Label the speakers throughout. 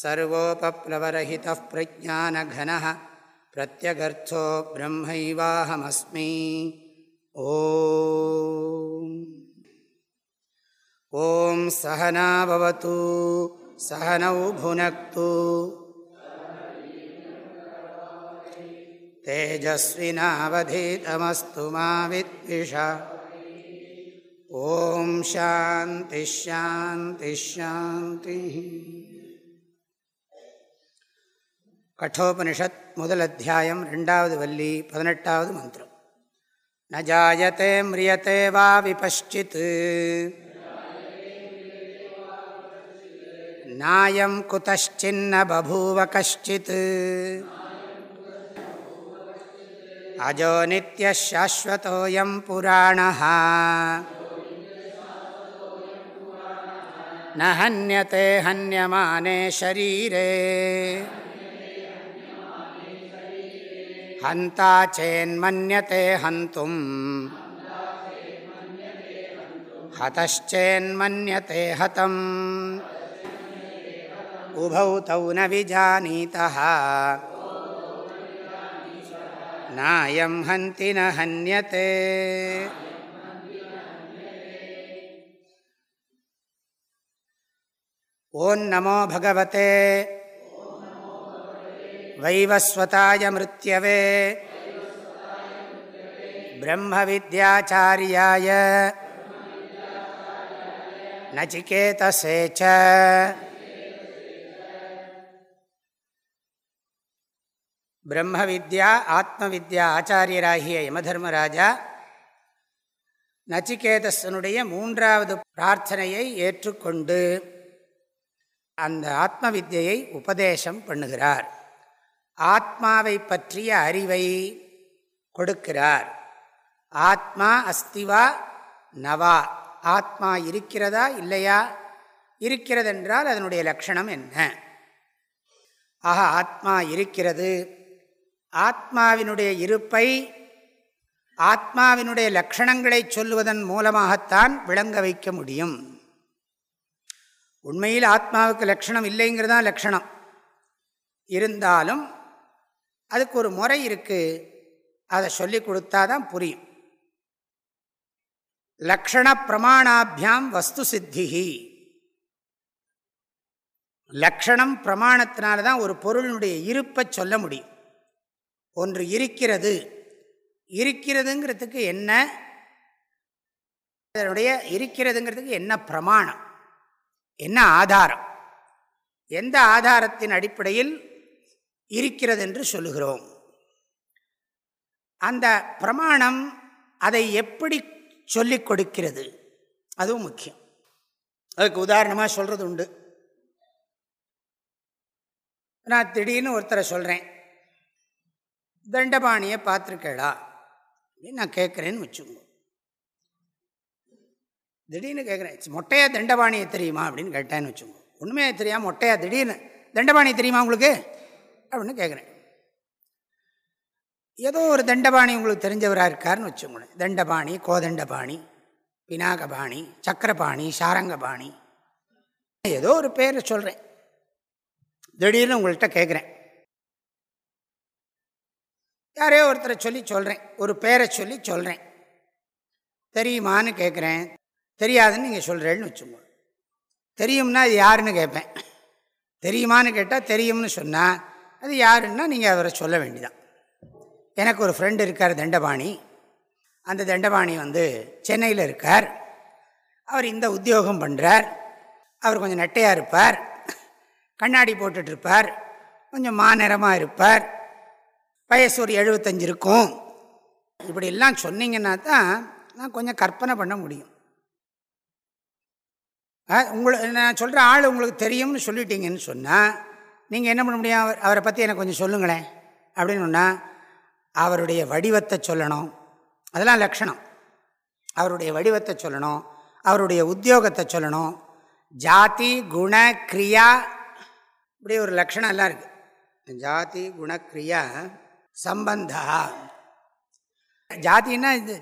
Speaker 1: सर्वोपप्लवरहितः प्रज्ञानघनः प्रत्यगर्थो ब्रह्मैवाहमस्मि ॐ ॐ सहनावतु सहनौ भुनक्तु तेजस्विनावधीतमस्तु मा विद्विषा ॐ शान्तिश्शान्तिश्शान्तिः கட்டோபனிஷத் முதல் அத்தியாயம் ரெண்டாவது வள்ளி பதினெட்டாவது மந்திரம் ந ஜாயத்தே மிரியத்தே வா விபஷ்சித் நாயம் குதச்சின்ன பபூவ கஷ்டித் அஜோ நித்யசாஸ்வதோயம் புராணः न हन्यते हन्यमाने शरीरे हन्ता चेन्मन्यते हन्तुम्। हतश्चेन्मन्यते हतम्। उभौ तौ न विजानीतः। नायं हन्ति न हन्यते। ॐ नमो भगवते वैवस्वताय मृत्यवे ब्रह्मविद्याचार्याय नचिकेतसे च பிரம்மவித்யா ஆத்மவித்யா ஆச்சாரியராகிய யமதர்மராஜா நச்சிகேதஸனுடைய மூன்றாவது பிரார்த்தனையை ஏற்றுக்கொண்டு அந்த ஆத்ம வித்தியை உபதேசம் பண்ணுகிறார் ஆத்மாவை பற்றிய அறிவை கொடுக்கிறார். ஆத்மா அஸ்திவா நவா. ஆத்மா இருக்கிறதா இல்லையா? இருக்கிறதென்றால் அதனுடைய லட்சணம் என்ன? ஆக ஆத்மா இருக்கிறது. ஆத்மாவினுடைய இருப்பை ஆத்மாவினுடைய லட்சணங்களை சொல்லுவதன் மூலமாகத்தான் விளங்க வைக்க முடியும். உண்மையில் ஆத்மாவுக்கு லட்சணம் இல்லைங்கிறதான் லட்சணம். இருந்தாலும் அதுக்கு ஒரு முறை இருக்குது அதை சொல்லி கொடுத்தா தான் புரியும். லக்ஷண பிரமாணாபியாம் வஸ்து சித்திகி லக்ஷணம் பிரமாணத்தினால தான் ஒரு பொருளினுடைய இருப்பை சொல்ல முடியும். ஒன்று இருக்கிறது. இருக்கிறதுங்கிறதுக்கு என்ன? அதனுடைய இருக்கிறதுங்கிறதுக்கு என்ன பிரமாணம்? என்ன ஆதாரம்? எந்த ஆதாரத்தின் அடிப்படையில் இருக்கிறது என்று சொல்லுகிறோம். அந்த பிரமாணம் அதை எப்படி சொல்லிக் கொடுக்கிறது? அதுவும் முக்கியம். அதுக்கு உதாரணமாக சொல்கிறது உண்டு. நான் திடீர்னு ஒருத்தரை சொல்கிறேன் தண்டபாணியை பார்த்துருக்கேடா அப்படின்னு நான் கேட்குறேன்னு வச்சுக்கோங்க. திடீர்னு கேட்குறேன் மொட்டையா தண்டபாணியை தெரியுமா? அப்படின்னு கேட்டேன்னு வச்சுக்கோங்க. ஒன்றுமே தெரியாமல் மொட்டையா திடீர்னு தண்டபாணி தெரியுமா உங்களுக்கு? அப்படின்னு கேட்குறேன் ஏதோ ஒரு தண்டபாணி உங்களுக்கு தெரிஞ்சவராக இருக்காருன்னு வச்சுக்கோங்க. தண்டபாணி கோதண்டபாணி பினாகபாணி சக்கரபாணி சாரங்கபாணி. ஏதோ ஒரு பேரை சொல்கிறேன் திடீர்னு உங்கள்கிட்ட கேட்குறேன் யாரையோ ஒருத்தரை சொல்லி சொல்கிறேன் ஒரு பேரை சொல்லி சொல்கிறேன் தெரியுமான்னு கேட்குறேன் தெரியாதுன்னு நீங்கள் சொல்கிறேன்னு வச்சுக்கோங்க. தெரியும்னா இது யாருன்னு கேட்பேன் தெரியுமான்னு கேட்டால் தெரியும்னு சொன்னால் அது யாருன்னா நீங்கள் அவரை சொல்ல வேண்டிதான். எனக்கு ஒரு ஃப்ரெண்டு இருக்கார் தண்டபாணி. அந்த தண்டபாணி வந்து சென்னையில் இருக்கார். அவர் இந்த உத்தியோகம் பண்ணுறார் அவர் கொஞ்சம் நெட்டையாக இருப்பார். கண்ணாடி போட்டுட்ருப்பார் கொஞ்சம் மாநிறமாக இருப்பார். வயசு ஒரு எழுபத்தஞ்சு இருக்கும். இப்படிலாம் சொன்னீங்கன்னா தான் நான் கொஞ்சம் கற்பனை பண்ண முடியும். உங்களை நான் சொல்கிற ஆள் உங்களுக்கு தெரியும்னு சொல்லிட்டீங்கன்னு சொன்னால் நீங்கள் என்ன பண்ண முடியும்? அவரை பற்றி எனக்கு கொஞ்சம் சொல்லுங்களேன். அப்படின்னு அவருடைய வடிவத்தை சொல்லணும். அதெல்லாம் லக்ஷணம் அவருடைய வடிவத்தை சொல்லணும். அவருடைய உத்தியோகத்தை சொல்லணும். ஜாதி குண கிரியா இப்படி ஒரு லக்ஷணம் எல்லாம் இருக்குது ஜாதி குணக்ரியா சம்பந்தா. ஜாதின்னா இது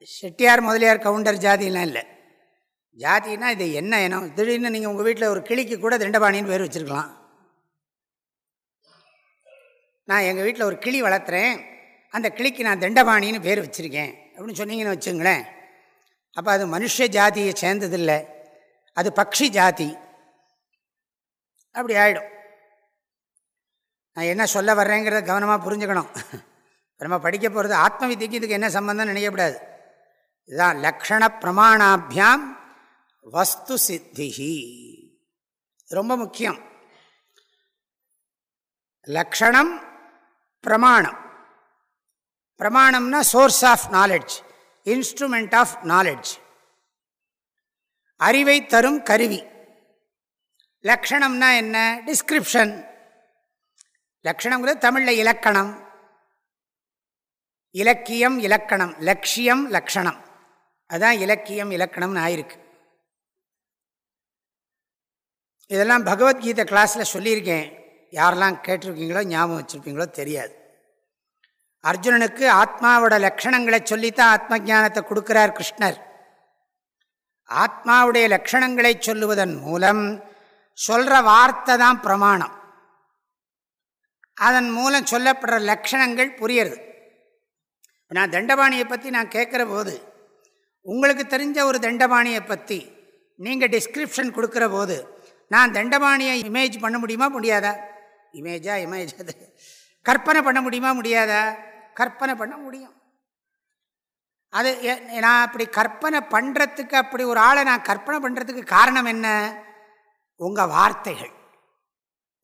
Speaker 1: செட்டியார் முதலியார் கவுண்டர் ஜாதிலாம் இல்லை. ஜாதினா இது என்ன இனம்? திடீர்னு நீங்கள் உங்கள் வீட்டில் ஒரு கிளிக்கு கூட திண்டபாணின்னு பேர் வச்சுருக்கலாம். நான் எங்கள் வீட்டில் ஒரு கிளி வளர்த்துறேன். அந்த கிளிக்கு நான் தண்டபாணின்னு பேர் வச்சுருக்கேன். அப்படின்னு சொன்னீங்கன்னு வச்சுங்களேன். அப்போ அது மனுஷ ஜாதியை சேர்ந்ததில்லை. அது பக்ஷி ஜாதி. அப்படி ஆகிடும் நான் என்ன சொல்ல வர்றேங்கிறத கவனமாக புரிஞ்சுக்கணும். நம்ம படிக்க போகிறது ஆத்ம வித்திக்கு இதுக்கு என்ன சம்பந்தம் நினைக்கக்கூடாது. இதுதான் லக்ஷண பிரமாணாபியாம் வஸ்து சித்திஹி. ரொம்ப முக்கியம். லக்ஷணம் பிரமாணம். பிரமாணம்னா source of knowledge instrument of knowledge அறிவை தரும் கருவி. லக்ஷணம்னா என்ன? டிஸ்கிரிப்ஷன் லக்ஷணங்கிறது தமிழில் இலக்கணம். இலக்கியம் இலக்கணம். லட்சியம் லக்ஷணம். அதுதான் இலக்கியம் இலக்கணம்னு ஆயிருக்கு. இதெல்லாம் பகவத்கீதை கிளாஸில் சொல்லியிருக்கேன். யாரெல்லாம் கேட்டிருக்கீங்களோ ஞாபகம் வச்சுருப்பீங்களோ தெரியாது. அர்ஜுனனுக்கு ஆத்மாவோட லக்ஷணங்களை சொல்லித்தான் ஆத்ம ஜானத்தை கொடுக்கிறார் கிருஷ்ணர். ஆத்மாவுடைய லக்ஷணங்களை சொல்லுவதன் மூலம் சொல்கிற வார்த்தை தான் பிரமாணம். அதன் மூலம் சொல்லப்படுற லக்ஷணங்கள் புரியுறது. நான் தண்டபாணியை பற்றி நான் கேட்குற போது உங்களுக்கு தெரிஞ்ச ஒரு தண்டபாணியை பற்றி நீங்கள் டிஸ்கிரிப்ஷன் கொடுக்குற போது நான் தண்டபாணியை இமேஜ் பண்ண முடியுமா முடியாதா? இமேஜா இமேஜ் அது. கற்பனை பண்ண முடியுமா முடியாதா? கற்பனை பண்ண முடியும். அது நான் அப்படி கற்பனை பண்ணுறதுக்கு அப்படி ஒரு ஆளை நான் கற்பனை பண்ணுறதுக்கு காரணம் என்ன? உங்கள் வார்த்தைகள்.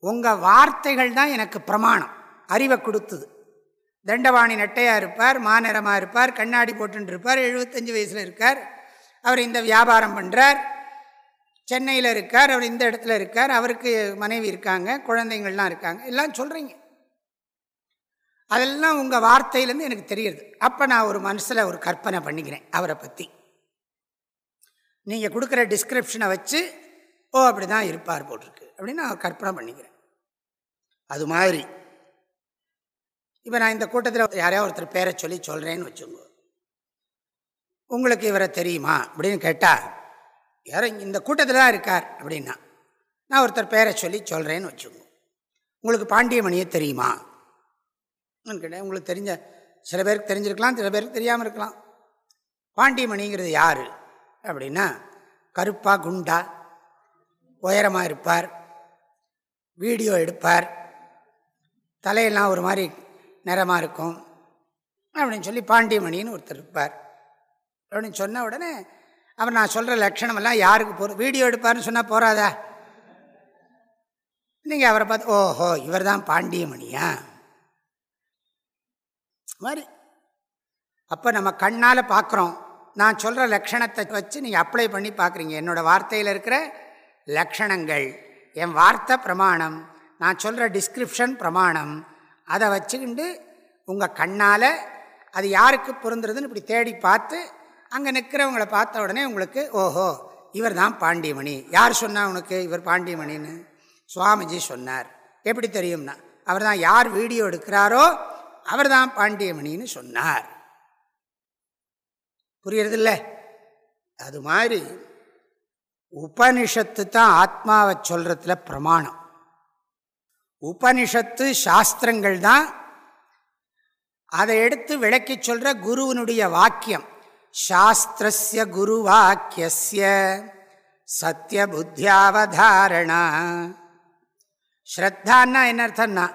Speaker 1: உங்கள் வார்த்தைகள் தான் எனக்கு பிரமாணம் அறிவை கொடுத்தது. தண்டவாணி நட்டையாக இருப்பார் மாநிறமாக இருப்பார் கண்ணாடி போட்டுருப்பார் இருப்பார் எழுபத்தஞ்சு வயசில் இருக்கார். அவர் இந்த வியாபாரம் பண்ணுறார் சென்னையில் இருக்கார் அவர் இந்த இடத்துல இருக்கார். அவருக்கு மனைவி இருக்காங்க குழந்தைங்கள்லாம் இருக்காங்க. எல்லாம் சொல்கிறீங்க அதெல்லாம் உங்கள் வார்த்தையிலேருந்து எனக்கு தெரியுது. அப்போ நான் ஒரு மனசில் ஒரு கற்பனை பண்ணிக்கிறேன் அவரை பற்றி நீங்கள் கொடுக்குற டிஸ்கிரிப்ஷனை வச்சு ஓ அப்படி தான் இருப்பார் போட்டிருக்கு. அப்படின்னு நான் கற்பனை பண்ணிக்கிறேன். அது மாதிரி. இப்போ நான் இந்த கூட்டத்தில் யாரையா ஒருத்தர் பேரை சொல்லி சொல்கிறேன்னு வச்சுங்க உங்களுக்கு இவரை தெரியுமா? அப்படின்னு கேட்டால் யாரோ இந்த கூட்டத்தில் தான் இருக்கார். அப்படின்னா நான் ஒருத்தர் பேரை சொல்லி சொல்கிறேன்னு வச்சுங்க உங்களுக்கு பாண்டியமணியை தெரியுமா? கேட்டேன் உங்களுக்கு தெரிஞ்ச சில பேருக்கு தெரிஞ்சிருக்கலாம் சில பேருக்கு தெரியாமல் இருக்கலாம். பாண்டியமணிங்கிறது யார்? அப்படின்னா கருப்பா குண்டா உயரமாக இருப்பார் வீடியோ எடுப்பார் தலையெல்லாம் ஒரு மாதிரி நிறமாக இருக்கும் அப்படின்னு சொல்லி பாண்டியமணின்னு ஒருத்தர் இருப்பார். அப்படின்னு சொன்ன உடனே அவர் நான் சொல்கிற லட்சணமெல்லாம் யாருக்கு போகிற வீடியோ எடுப்பார்னு சொன்னால் போகாதா நீங்கள் அவரை பார்த்து ஓஹோ இவர் தான் பாண்டியமணியா? மாதிரி. அப்போ நம்ம கண்ணால் பார்க்குறோம் நான் சொல்கிற லக்ஷணத்தை வச்சு நீங்கள் அப்ளை பண்ணி பார்க்குறீங்க என்னோடய வார்த்தையில் இருக்கிற லக்ஷணங்கள் என் வார்த்தை பிரமாணம். நான் சொல்கிற டிஸ்கிரிப்ஷன் பிரமாணம். அதை வச்சுக்கிண்டு உங்கள் கண்ணால் அது யாருக்கு பொருந்துறதுன்னு இப்படி தேடி பார்த்து அங்கே நிற்கிறவங்களை பார்த்த உடனே உங்களுக்கு ஓஹோ இவர் தான் பாண்டியமணி யார் சொன்னால் உனக்கு இவர் பாண்டியமணின்னு சுவாமிஜி சொன்னார். எப்படி தெரியும்னா அவர் தான் யார் வீடியோ எடுக்கிறாரோ அவர் தான் பாண்டியமணின்னு சொன்னார். புரியறதில்ல? அது மாதிரி உபனிஷத்து தான் ஆத்மாவை சொல்கிறதுல பிரமாணம். உபனிஷத்து சாஸ்திரங்கள் தான் அதை எடுத்து விளக்கி சொல்கிற குருவனுடைய வாக்கியம். சாஸ்திரஸ்ய குரு வாக்கிய சத்திய புத்தியாவதாரணா ஸ்ரத்தான்னா என்ன அர்த்தம்னா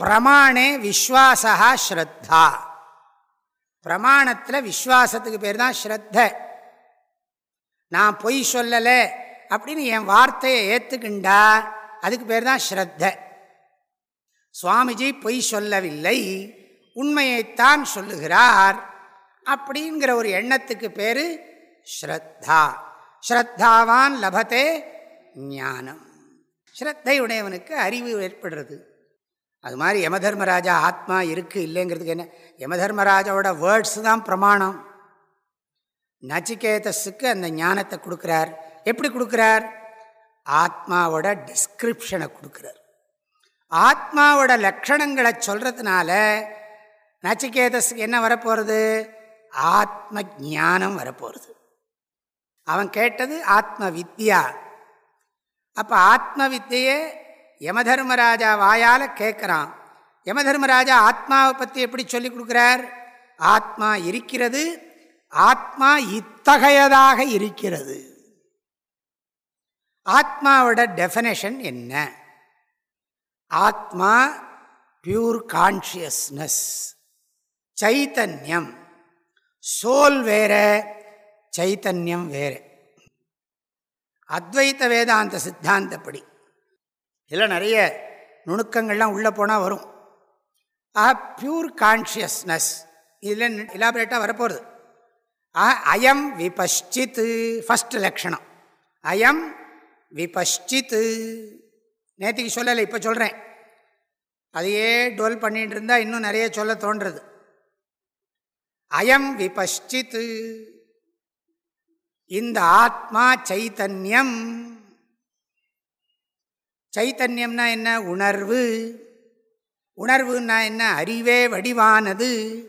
Speaker 1: பிரமாணே விஸ்வாசா ஸ்ரத்தா. பிரமாணத்தில் விஸ்வாசத்துக்கு பேர் தான் ஸ்ரத்த. நான் பொய் சொல்லலை அப்படின்னு என் வார்த்தையை ஏற்றுக்கிண்டா அதுக்கு பேர் தான் ஸ்ரத்த. சுவாமிஜி பொய் சொல்லவில்லை உண்மையைத்தான் சொல்லுகிறார் அப்படிங்கிற ஒரு எண்ணத்துக்கு பேர் ஸ்ரத்தா. ஸ்ரத்தாவான் லபத்தே ஞானம். ஸ்ரத்தை உடையவனுக்கு அறிவு ஏற்படுறது. அது மாதிரி யமதர்மராஜா ஆத்மா இருக்குது இல்லைங்கிறதுக்கு என்ன? யமதர்மராஜாவோட வேர்ட்ஸ் தான் பிரமாணம். நச்சிகேதஸுக்கு அந்த ஞானத்தை கொடுக்குறார். எப்படி கொடுக்குறார்? ஆத்மாவோட டிஸ்கிரிப்ஷனை கொடுக்குறார். ஆத்மாவோட லக்ஷணங்களை சொல்கிறதுனால நச்சிகேதஸுக்கு என்ன வரப்போகிறது ஆத்ம ஜானம் வரப்போகிறது அவன் கேட்டது ஆத்ம வித்யா. அப்போ ஆத்ம வித்தியை யமதர்மராஜா வாயால் கேட்குறான் யமதர்மராஜா ஆத்மாவை பற்றி எப்படி சொல்லி கொடுக்குறார்? ஆத்மா இருக்கிறது ஆத்மா இத்தகையதாக இருக்கிறது. ஆத்மாவோட டெஃபனேஷன் என்ன? ஆத்மா பியூர் கான்ஷியஸ்னஸ் சைத்தன்யம். சோல் வேற சைத்தன்யம் வேற. அத்வைத்த வேதாந்த சித்தாந்தப்படி. இதெல்லாம் நிறைய நுணுக்கங்கள்லாம் உள்ளே போனால் வரும். ஆ பியூர் கான்ஷியஸ்னஸ் இதில் இலாபரேட்டாக வரப்போகிறது ஆ அயம் விபஷ்சித்து ஃபஸ்ட் லக்ஷணம். அயம் விபஷ்சித்து. நேற்றுக்கு சொல்லலை இப்போ சொல்கிறேன். அதையே டோல் பண்ணிகிட்டு இருந்தால் இன்னும் நிறைய சொல்ல தோன்றது அயம் விபஷ்சித்து. இந்த ஆத்மா சைத்தன்யம். சைத்தன்யம்னா என்ன? உணர்வு. உணர்வுன்னா என்ன? அறிவே வடிவானது.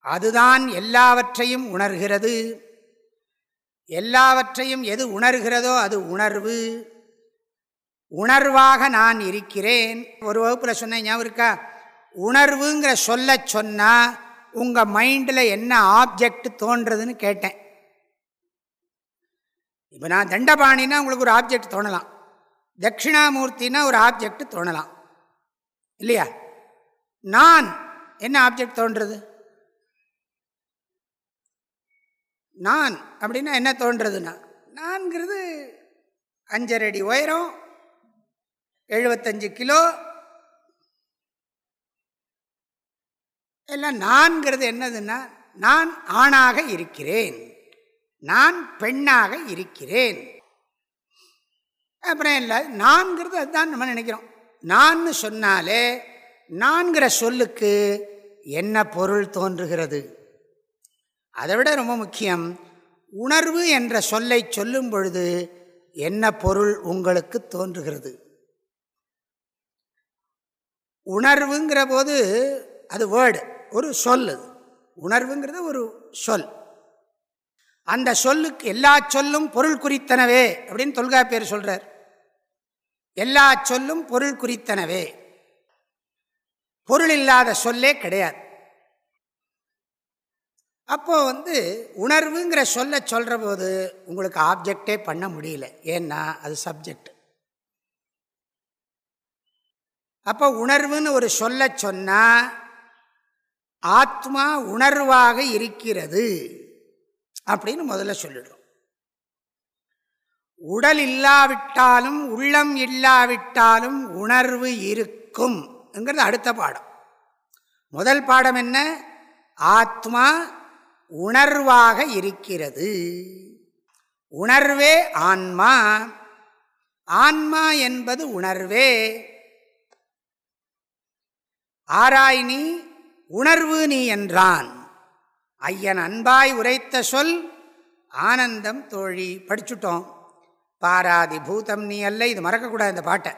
Speaker 1: அதுதான் எல்லாவற்றையும் உணர்கிறது. எல்லாவற்றையும் எது உணர்கிறதோ அது உணர்வு. உணர்வாக நான் இருக்கிறேன். ஒரு வகுப்பில் சொன்னேன் ஞாபகம் இருக்கா? உணர்வுங்கிற சொல்ல சொன்னால் உங்கள் மைண்டில் என்ன ஆப்ஜெக்ட் தோன்றதுன்னு கேட்டேன். இப்போ நான் தண்டபாணின்னா உங்களுக்கு ஒரு ஆப்ஜெக்ட் தோணலாம். தட்சிணாமூர்த்தின்னா ஒரு ஆப்ஜெக்ட் தோணலாம். இல்லையா? நான் என்ன ஆப்ஜெக்ட் தோன்றது? நான் அப்படின்னா என்ன தோன்றதுன்னா நான்கிறது அஞ்சரை அடி உயரம் எழுபத்தஞ்சு கிலோ. எல்லாம் நான்கிறது என்னதுன்னா நான் ஆணாக இருக்கிறேன். நான் பெண்ணாக இருக்கிறேன். அப்புறம் இல்லை நான்கிறது அதுதான் நம்ம நினைக்கிறோம். நான் சொன்னாலே நான்கிற சொல்லுக்கு என்ன பொருள் தோன்றுகிறது? அதை விட ரொம்ப முக்கியம் உணர்வு என்ற சொல்லை சொல்லும் பொழுது என்ன பொருள் உங்களுக்கு தோன்றுகிறது? உணர்வுங்கிற போது அது வேர்டு ஒரு சொல் அது. உணர்வுங்கிறது ஒரு சொல். அந்த சொல்லுக்கு எல்லா சொல்லும் பொருள் குறித்தனவே அப்படின்னு தொல்காப்பியர் சொல்கிறார் எல்லா சொல்லும் பொருள் குறித்தனவே. பொருள் இல்லாத சொல்லே கிடையாது. அப்போ வந்து உணர்வுங்கிற சொல்ல சொல்கிற போது உங்களுக்கு ஆப்ஜெக்டே பண்ண முடியல. ஏன்னா அது சப்ஜெக்ட் அப்போ உணர்வுன்னு ஒரு சொல்ல சொன்னால் ஆத்மா உணர்வாக இருக்கிறது அப்படின்னு முதல்ல சொல்லிடுறோம். உடல் இல்லாவிட்டாலும் உள்ளம் இல்லாவிட்டாலும் உணர்வு இருக்கும் என்கிறது அடுத்த பாடம். முதல் பாடம் என்ன? ஆத்மா உணர்வாக இருக்கிறது. உணர்வே ஆன்மா. ஆன்மா என்பது உணர்வே. ஆராய்னி உணர்வு நீ என்றான். ஐயன் அன்பாய் உரைத்த சொல் ஆனந்தம் தோழி. படிச்சுட்டோம். பாராதி பூதம் நீ அல்லை. இது மறக்கக்கூடாது இந்த பாட்டை.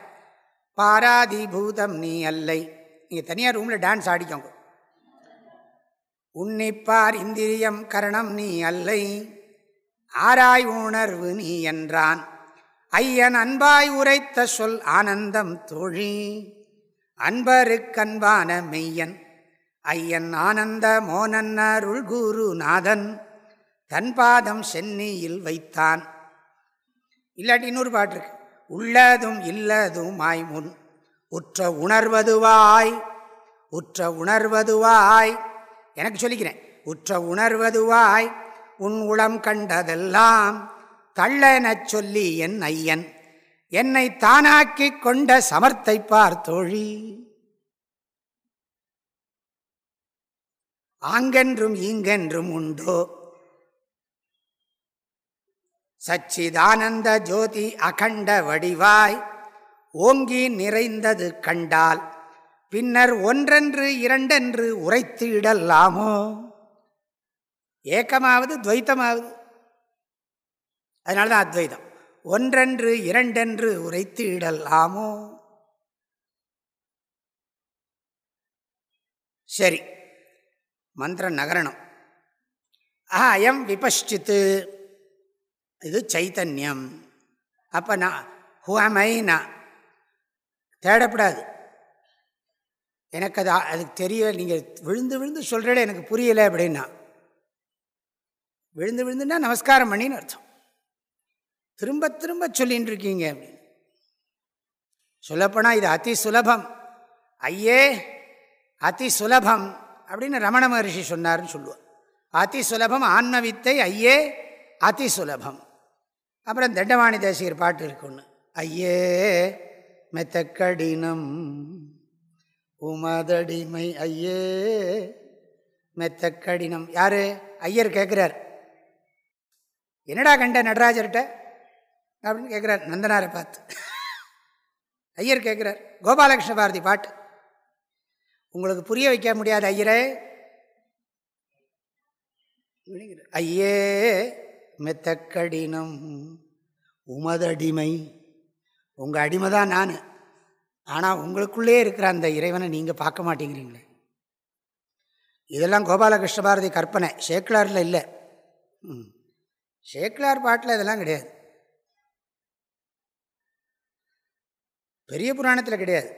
Speaker 1: பாராதி பூதம் நீ அல்லை. நீங்கள் தனியாக ரூமில் டான்ஸ் ஆடிக்கோங்க. உன்னிப்பார் இந்திரியம் கரணம் நீ அல்லை. ஆராய் உணர்வு நீ என்றான். ஐயன் அன்பாய் உரைத்த சொல் ஆனந்தம் தோழி. அன்பருக்கன்பான மெய்யன். ஐயன் ஆனந்த மோனன்னருள் குருநாதன் தன் பாதம் சென்னியில் வைத்தான். இல்லாட்டி இன்னொரு பாட்டு இருக்கு. உள்ளதும் இல்லதும் முன் உற்ற உணர்வதுவாய் உற்ற உணர்வதுவாய். எனக்கு சொல்லிக்கிறேன் உற்ற உணர்வதுவாய் உன் உளம் கண்டதெல்லாம் தள்ளெனச் சொல்லி என் ஐயன் என்னை தானாக்கிக் கொண்ட சமர்த்தை பார்த்தோழி ஆங்கென்றும் ஈங்கென்றும் உண்டோ? சச்சிதானந்த ஜோதி அகண்ட வடிவாய் ஓங்கி நிறைந்தது கண்டால் பின்னர் ஒன்றென்று இரண்டென்று உரைத்து இடலாமோ ஏக்கமாவது துவைத்தமாவது? அதனால தான் அத்வைதம். ஒன்றென்று இரண்டென்று உரைத்து இடலாமோ சரி. மந்திர நகரணம். ஆஹா அயம் விபஷ்டித்து. இது சைத்தன்யம். அப்போ நான் ஹுவமை நான். தேடப்படாது. எனக்கு அது அதுக்கு தெரிய நீங்கள் விழுந்து விழுந்து சொல்கிறே எனக்கு புரியலை அப்படின்னா. விழுந்து விழுந்துன்னா நமஸ்காரம் பண்ணின்னு அர்த்தம். திரும்ப திரும்ப சொல்லின்னு இருக்கீங்க அப்படின்னு. சொல்லப்போனால் இது அதி சுலபம். ஐயே அதி சுலபம் அப்படின்னு ரமண மகர்ஷி சொன்னார்னு சொல்லுவார். அதி சுலபம் ஆன்மவித்தை ஐயே அதி சுலபம். அப்புறம் தண்டவாணி தேசிகர் பாட்டு இருக்கு ஒன்று ஐயே மெத்தக்கடினம் உமதடிமை ஐயே மெத்தக்கடினம் யார்? ஐயர் கேட்குறார் என்னடா கண்ட நடராஜர்கிட்ட? அப்படின்னு கேட்குறார் நந்தனாரை பார்த்து. ஐயர் கேட்குறார் கோபாலகிருஷ்ண பாரதி பாட்டு. உங்களுக்கு புரிய வைக்க முடியாது ஐயரே. ஐயே மெத்தக்கடினம் உமதடிமை. உங்கள் அடிமை தான் நான். ஆனால் உங்களுக்குள்ளே இருக்கிற அந்த இறைவனை நீங்கள் பார்க்க மாட்டேங்கிறீங்களே. இதெல்லாம் கோபாலகிருஷ்ண பாரதி கற்பனை. ஷேக்லாரில் இல்லை. ஷேக்லார் பாட்டில் இதெல்லாம் கிடையாது. பெரிய புராணத்தில் கிடையாது.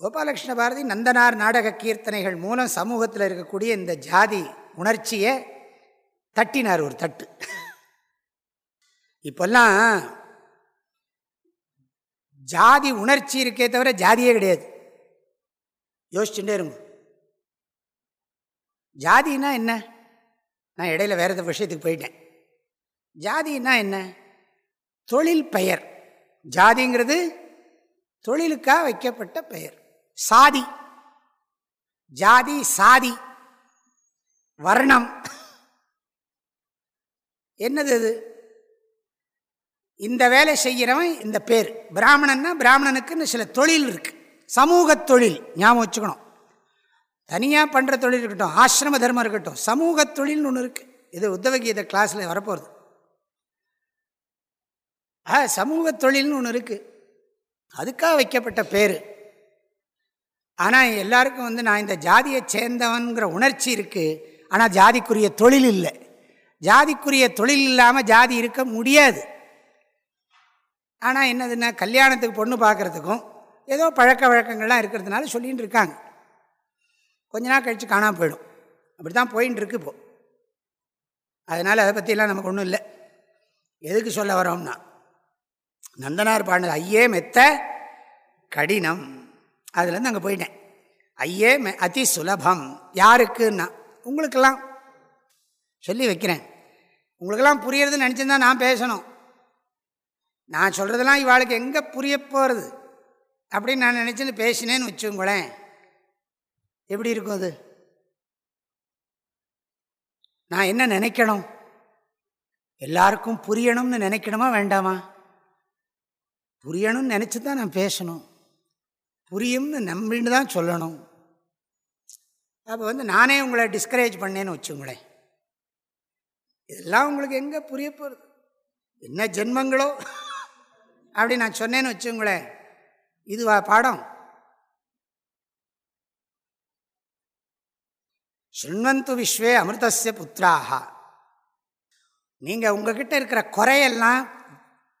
Speaker 1: கோபாலகிருஷ்ண பாரதி நந்தனார் நாடக கீர்த்தனைகள் மூலம் சமூகத்தில் இருக்கக்கூடிய இந்த ஜாதி உணர்ச்சியை தட்டினார் ஒரு தட்டு. இப்பெல்லாம் ஜாதி உணர்ச்சி இருக்கே தவிர ஜாதியே கிடையாது. யோசிச்சுட்டே இருங்க. ஜாதினா என்ன? நான் இடையில வேறு எந்த விஷயத்துக்கு போயிட்டேன். ஜாதினா என்ன? தொழில் பெயர். ஜாதிங்கிறது தொழிலுக்காக வைக்கப்பட்ட பெயர். சாதி. ஜாதி சாதி. வர்ணம். என்னது அது இந்த வேலை செய்கிறவன் இந்த பேர். பிராமணன்னா பிராமணனுக்குன்னு சில தொழில் இருக்குது சமூக தொழில் ஞாபகம் வச்சுக்கணும். தனியாக பண்ணுற தொழில் இருக்கட்டும் ஆசிரம தர்மம் இருக்கட்டும் சமூக தொழில்னு ஒன்று இருக்குது இது உத்தவகீத கிளாஸில் வரப்போகிறது ஆ சமூக தொழில்னு ஒன்று இருக்குது அதுக்காக வைக்கப்பட்ட பேர். ஆனால் எல்லாருக்கும் வந்து நான் இந்த ஜாதியை சேர்ந்தவன்கிற உணர்ச்சி இருக்குது ஆனால் ஜாதிக்குரிய தொழில் இல்லை. ஜாதிக்குரிய தொழில் இல்லாமல் ஜாதி இருக்க முடியாது. ஆனால் என்னதுன்னா கல்யாணத்துக்கு பொண்ணு பார்க்குறதுக்கும் ஏதோ பழக்க வழக்கங்கள்லாம் இருக்கிறதுனால சொல்லிகிட்டு இருக்காங்க. கொஞ்ச நாள் கழித்து காணாமல் போயிடும். அப்படி தான் போயின்னு இருக்கு இப்போ. அதனால் அதை பற்றிலாம் நமக்கு ஒன்றும் இல்லை. எதுக்கு சொல்ல வரோம்னா நந்தனார் பாடினது ஐயே மெத்த கடினம். அதுலேருந்து அங்கே போயிட்டேன். ஐயே மெ அதி சுலபம். யாருக்குன்னா உங்களுக்கெல்லாம் சொல்லி வைக்கிறேன். உங்களுக்கெல்லாம் புரியறதுன்னு நினச்சிருந்தா நான் பேசணும். நான் சொல்கிறதெல்லாம் இவாளுக்கு எங்கே புரிய போகிறது அப்படின்னு நான் நினச்சின்னு பேசினேன்னு வச்சுங்களேன் எப்படி இருக்கும் அது? நான் என்ன நினைக்கணும்? எல்லாருக்கும் புரியணும்னு நினைக்கணுமா வேண்டாமா? புரியணும்னு நினச்சி தான் நான் பேசணும். புரியும்னு நம்பின்னு தான் சொல்லணும். அப்போ வந்து நானே உங்களை டிஸ்கரேஜ் பண்ணேன்னு வச்சுங்களேன் இதெல்லாம் உங்களுக்கு எங்கே புரிய போகிறது என்ன ஜென்மங்களோ? அப்படி நான் சொன்னேன்னு வச்சுங்களேன். இதுவா பாடம்? சுண்வந்து விஸ்வே அமிர்தசிய புத்திராக நீங்கள் உங்ககிட்ட இருக்கிற குறையெல்லாம்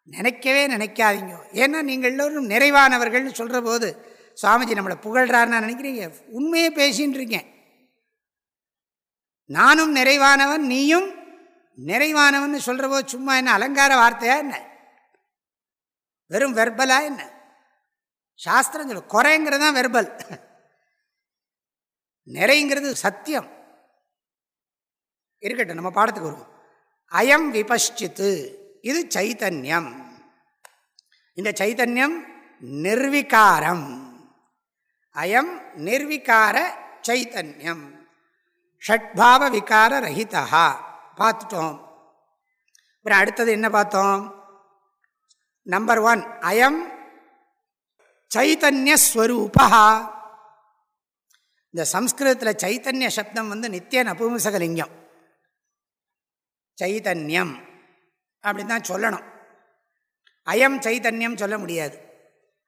Speaker 1: நினைக்கவே நினைக்காதீங்க. ஏன்னா நீங்கள் எல்லோரும் நிறைவானவர்கள்னு சொல்கிற போது சுவாமிஜி நம்மளை புகழ்றாருன்னு நினைக்கிறீங்க. உண்மையே பேசின்னு இருக்கேன். நானும் நிறைவானவன் நீயும் நிறைவானவன் சொல்கிற போது சும்மா என்ன அலங்கார வார்த்தையா என்ன? வெறும் வெர்பலா என்ன? சாஸ்திரம் சொல்லு குறைங்கிறது தான் வெர்பல் நிறைங்கிறது சத்தியம். இருக்கட்டும் நம்ம பாடத்துக்கு வருவோம். அயம் விபஷ்சித்து இது சைத்தன்யம். இந்த சைத்தன்யம் நிர்விகாரம். அயம் நிர்விகார சைத்தன்யம். ஷட்பாவ விகார ரஹிதா பார்த்துட்டோம். அப்புறம் அடுத்தது என்ன பார்த்தோம்? நம்பர் ஒன் அயம் சைத்தன்யஸ்வரூபா இந்த சம்ஸ்கிருதத்தில் சைத்தன்ய சப்தம் வந்து நித்திய நபும்சகலிங்கம். சைதன்யம் அப்படின்னு தான் சொல்லணும். அயம் சைத்தன்யம் சொல்ல முடியாது.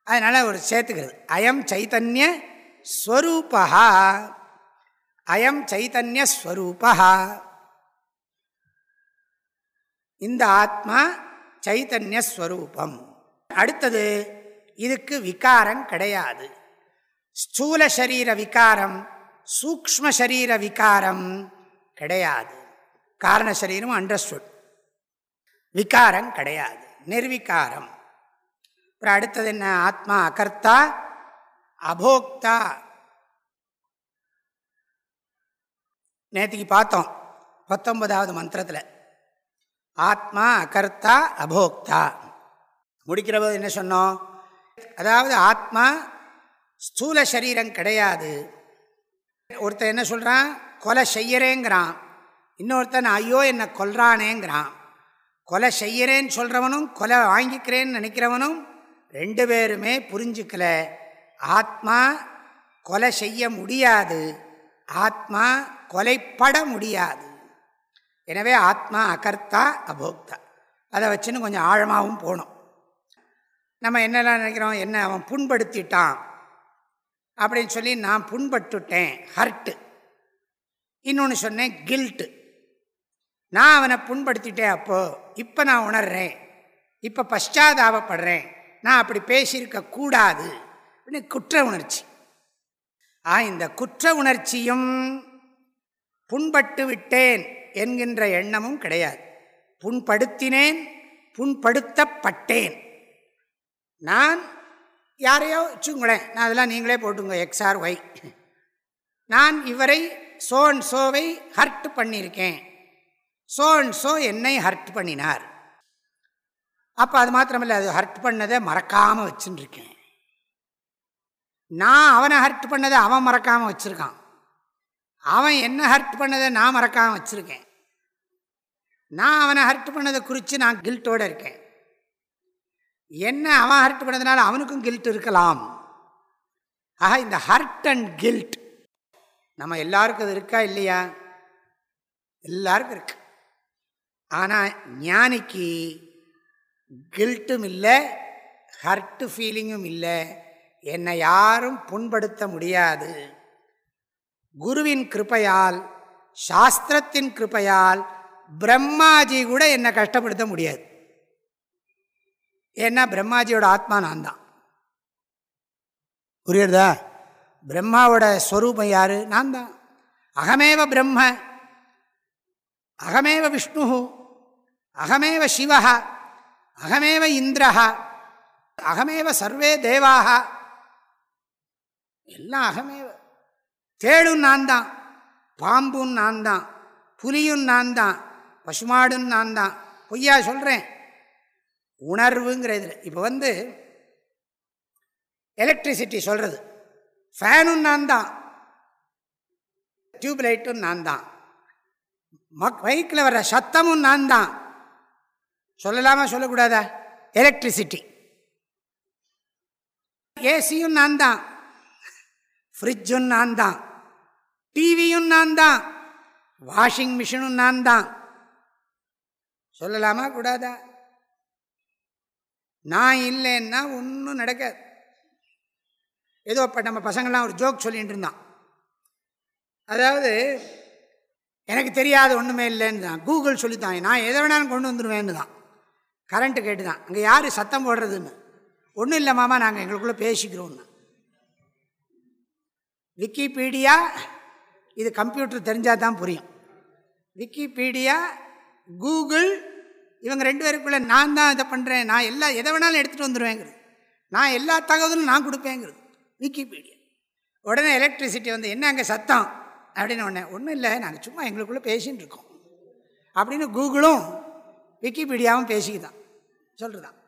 Speaker 1: அதனால் ஒரு சேர்த்துக்கிறது. அயம் சைத்தன்ய ஸ்வரூபா அயம் சைத்தன்ய ஸ்வரூபா இந்த ஆத்மா சைத்தன்யஸ்வரூபம் அடுத்தது இதுக்கு விகாரம் கிடையாது. ஸ்தூல சரீர விகாரம் சூக்ம சரீர விகாரம் கிடையாது. காரண சரீரம் அண்டர்ஸ்டுட் விகாரம் கிடையாது. நிர்விகாரம். அப்புறம் அடுத்தது என்ன? ஆத்மா அகர்த்தா அபோக்தா. நேற்றுக்கு பார்த்தோம் பத்தொன்பதாவது மந்திரத்தில். ஆத்மா அகர்த்தா அபோக்தா. முடிக்கிற போது என்ன சொன்னோம்? அதாவது ஆத்மா ஸ்தூல சரீரம் கிடையாது. ஒருத்தர் என்ன சொல்கிறான் கொலை செய்யறேங்கிறான். இன்னொருத்தன் ஐயோ என்னை கொல்றானேங்கிறான். கொலை செய்யறேன்னு சொல்கிறவனும் கொலை வாங்கிக்கிறேன்னு நினைக்கிறவனும் ரெண்டு பேருமே புரிஞ்சுக்கல. ஆத்மா கொலை செய்ய முடியாது. ஆத்மா கொலைப்பட முடியாது. எனவே ஆத்மா அகர்த்தா அபோக்தா. அதை வச்சுன்னு கொஞ்சம் ஆழமாகவும் போகணும். நம்ம என்னெல்லாம் நினைக்கிறோம்? என்ன அவன் புண்படுத்திட்டான்? அப்படின்னு சொல்லி நான் புண்பட்டுட்டேன். ஹர்ட்டு இன்னொன்று சொன்னேன் கில்ட்டு நான் அவனை புண்படுத்திட்டேன் அப்போது இப்போ நான் உணர்றேன். இப்போ பஷ்டாதாபப்படுறேன் நான் அப்படி பேசியிருக்க கூடாது. அப்படின்னு குற்ற உணர்ச்சி. ஆ இந்த குற்ற உணர்ச்சியும் புண்பட்டு விட்டேன். என்கின்ற எண்ணமும் கிடையாது. புண்படுத்தினேன் புண்படுத்தப்பட்டேன். நான் யாரையோ வச்சுங்களேன் நான் அதெல்லாம் நீங்களே போட்டுங்க எக்ஸ்ஆர் ஒய் நான் இவரை சோன் சோவை ஹர்ட் பண்ணியிருக்கேன். சோன் சோ என்னை ஹர்ட் பண்ணினார். அப்போ அது மாத்திரமில்லை அது ஹர்ட் பண்ணதை மறக்காமல் வச்சுருக்கேன். நான் அவனை ஹர்ட் பண்ணதை அவன் மறக்காமல் வச்சுருக்கான். அவன் என்ன ஹர்ட் பண்ணதை நான் மறக்காமல் வச்சுருக்கேன். நான் அவனை ஹர்ட் பண்ணதை குறித்து நான் கில்ட்டோடு இருக்கேன். என்ன அவன் ஹர்ட் பண்ணதுனால அவனுக்கும் கில்ட் இருக்கலாம். ஆக இந்த ஹர்ட் அண்ட் கில்ட் நம்ம எல்லாருக்கும் அது இருக்கா இல்லையா? எல்லாருக்கும் இருக்கு. ஆனால் ஞானிக்கு கில்ட்டும் இல்லை ஹர்ட்டு ஃபீலிங்கும் இல்லை. என்னை யாரும் புண்படுத்த முடியாது. குருவின் கிருப்பையால் சாஸ்திரத்தின் கிருப்பையால் பிரம்மாஜி கூட என்னை கஷ்டப்படுத்த முடியாது. ஏன்னா பிரம்மாஜியோட ஆத்மா நான் தான் புரியுறதா? பிரம்மாவோட ஸ்வரூபம் யாரு? நான் தான் அகமேவ பிரம்ம அகமேவ விஷ்ணு அகமேவ சிவா அகமேவ இந்திரஹா அகமேவ சர்வே தேவாக எல்லாம் அகமேவ. தேடும் நான் தான் பாம்பும் நான் தான் புலியும் நான் தான் பசுமாடும் நான் தான் பொய்யா சொல்கிறேன் உணர்வுங்கிற இதில் இப்போ வந்து எலக்ட்ரிசிட்டி சொல்கிறது ஃபேனும் நான் தான் டியூப்லைட்டும் நான் தான் மக் பைக்கில் வர்ற சத்தமும் நான் தான் சொல்லலாமா சொல்லக்கூடாதா? எலக்ட்ரிசிட்டி ஏசியும் நான் தான் ஃப்ரிட்ஜும் நான் தான் டிவியும் நான் தான் வாஷிங் மிஷினும் நான் தான் சொல்லலாமா கூடாதா? நான் இல்லைன்னா ஒன்றும் நடக்காது. ஏதோ இப்போ நம்ம பசங்கள்லாம் ஒரு ஜோக் சொல்லிகிட்டு இருந்தான். அதாவது எனக்கு தெரியாத ஒன்றுமே இல்லைன்னு தான் கூகுள் சொல்லித்தான் நான் எதை வேணாலும் கொண்டு வந்துடுவேன்னு தான் கரண்ட்டு கேட்டு தான் அங்கே யார் சத்தம் போடுறதுன்னு? ஒன்றும் இல்லை மாமா நாங்கள் எங்களுக்குள்ளே பேசிக்கிறோன்னு விக்கிபீடியா? இது கம்ப்யூட்டர் தெரிஞ்சால் தான் புரியும். விக்கிபீடியா கூகுள் இவங்க ரெண்டு பேருக்குள்ளே நான் தான் இதை பண்ணுறேன் நான் எல்லா எதை வேணாலும் எடுத்துகிட்டு வந்துடுவேங்கிறது நான் எல்லா தகவலும் நான் கொடுப்பேங்கிறது விக்கிபீடியா. உடனே எலக்ட்ரிசிட்டி வந்து என்ன அங்கே சத்தம்? அப்படின்னு உடனே ஒன்றும் இல்லை நாங்கள் சும்மா எங்களுக்குள்ளே பேசின்னு இருக்கோம். அப்படின்னு கூகுளும் விக்கிபீடியாவும் பேசிக்கிதான் சொல்கிறதான்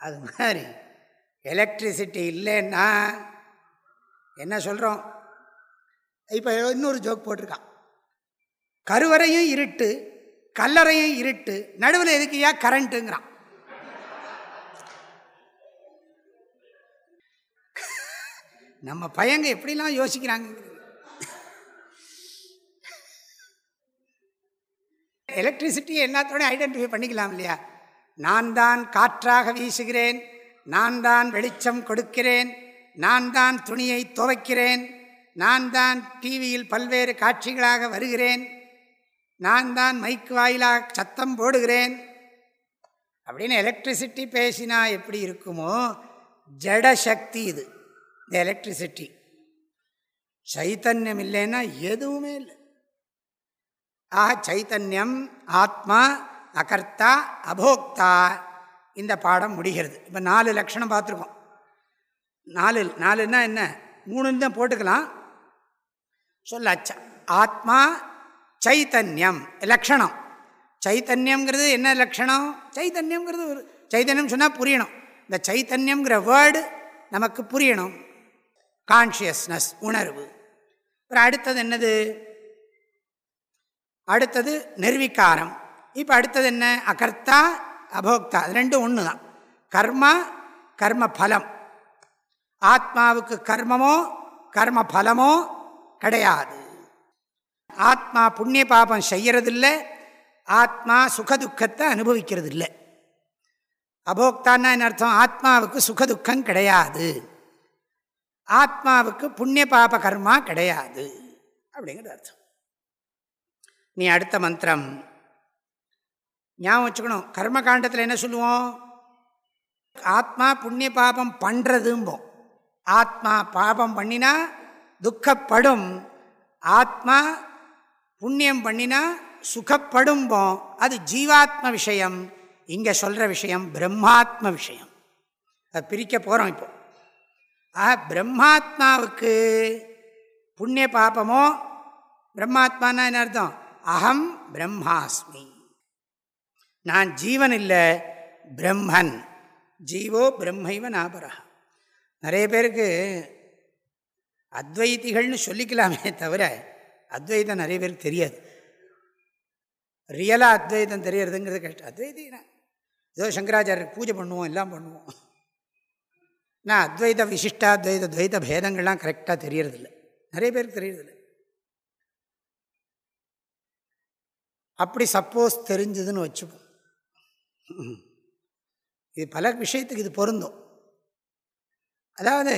Speaker 1: அது மாதிரி எலக்ட்ரிசிட்டி இல்லைன்னா என்ன சொல்கிறோம் இப்போ இன்னொரு ஜோக் போட்டிருக்கான். கருவறையும் இருட்டு கல்லறையும் இருட்டு நடுவில் எதுக்குயா கரண்ட்டுங்கிறான் நம்ம பையங்க எப்படிலாம் யோசிக்கிறாங்க? எலக்ட்ரிசிட்டி எல்லாத்தோடய ஐடென்டிஃபை பண்ணிக்கலாம் இல்லையா? நான் தான் காற்றாக வீசுகிறேன் நான் தான் வெளிச்சம் கொடுக்கிறேன் நான் தான் துணியை துவைக்கிறேன் நான் தான் டிவியில் பல்வேறு காட்சிகளாக வருகிறேன். நான் தான் மைக்கு வாயிலாக சத்தம் போடுகிறேன். அப்படின்னு எலக்ட்ரிசிட்டி பேசினா எப்படி இருக்குமோ ஜட சக்தி இது இந்த எலக்ட்ரிசிட்டி சைத்தன்யம் இல்லைன்னா எதுவுமே இல்லை. ஆக சைத்தன்யம் ஆத்மா அகர்த்தா அபோக்தா இந்த பாடம் முடிகிறது. இப்போ நாலு லட்சணம் பார்த்துருக்கோம். நாலு நாலுன்னா என்ன? மூணுன்னு தான் போட்டுக்கலாம். சொல்லாச்சா. ஆத்மா சைத்தன்யம் லக்ஷணம். சைத்தன்யம்ங்கிறது என்ன லக்ஷணம்? சைத்தன்யம்ங்கிறது ஒரு சைத்தன்யம் சொன்னால் புரியணும். இந்த சைத்தன்யம்ங்கிற வேர்டு நமக்கு புரியணும். கான்ஷியஸ்னஸ் உணர்வு. அப்புறம் அடுத்தது என்னது? அடுத்தது நிர்வீக்காரம் இப்போ அடுத்தது என்ன? அகர்த்தா அபோக்தா. அது ரெண்டும் ஒன்று தான் கர்மா கர்ம பலம். ஆத்மாவுக்கு கர்மமோ கர்ம பலமோ கிடையாது ஆத்மா புண்ணிய பாபம் செய்யறதில்லை ஆத்மா சுகதுக்கத்தை அனுபவிக்கிறது இல்லை அபோக்தான்னா என்ன அர்த்தம்? ஆத்மாவுக்கு சுகதுக்கம் கிடையாது. ஆத்மாவுக்கு புண்ணிய பாப கர்மா கிடையாது அப்படிங்கிறது அர்த்தம். நீ அடுத்த மந்திரம். ஞாபகம் வச்சுக்கணும். கர்ம காண்டத்தில் என்ன சொல்லுவோம்? ஆத்மா புண்ணிய பாபம் பண்ணுறதும்போம் ஆத்மா பாபம் பண்ணினா துக்கப்படும். ஆத்மா புண்ணியம் பண்ணினா சுகப்படும்போம். அது ஜீவாத்ம விஷயம். இங்கே சொல்கிற விஷயம் பிரம்மாத்ம விஷயம். அதை பிரிக்க போகிறோம் இப்போ. ஆக பிரம்மாத்மாவுக்கு புண்ணிய பாபமோ பிரம்மாத்மானா என்ன அர்த்தம்? அகம் பிரம்மாஸ்மி. நான் ஜீவன் இல்லை பிரம்மன். ஜீவோ பிரம்மைவ நாபரா நிறைய பேருக்கு அத்வைத்திகள்னு சொல்லிக்கலாமே தவிர அத்வைதம் நிறைய பேருக்கு தெரியாது. ரியலாக அத்வைதம் தெரியறதுங்கிறது கஷ்டம். அத்வைதினா ஏதோ சங்கராச்சாரியர் பூஜை பண்ணுவோம் எல்லாம் பண்ணுவோம். நான் அத்வைத விசிஷ்டாத்வைத துவைத பேதங்கள்லாம் கரெக்டாக தெரியறதில்ல. நிறைய பேருக்கு தெரியறதில்ல. அப்படி சப்போஸ் தெரிஞ்சதுன்னு வச்சுப்போம். இது பல விஷயத்துக்கு இது பொருந்தும். அதாவது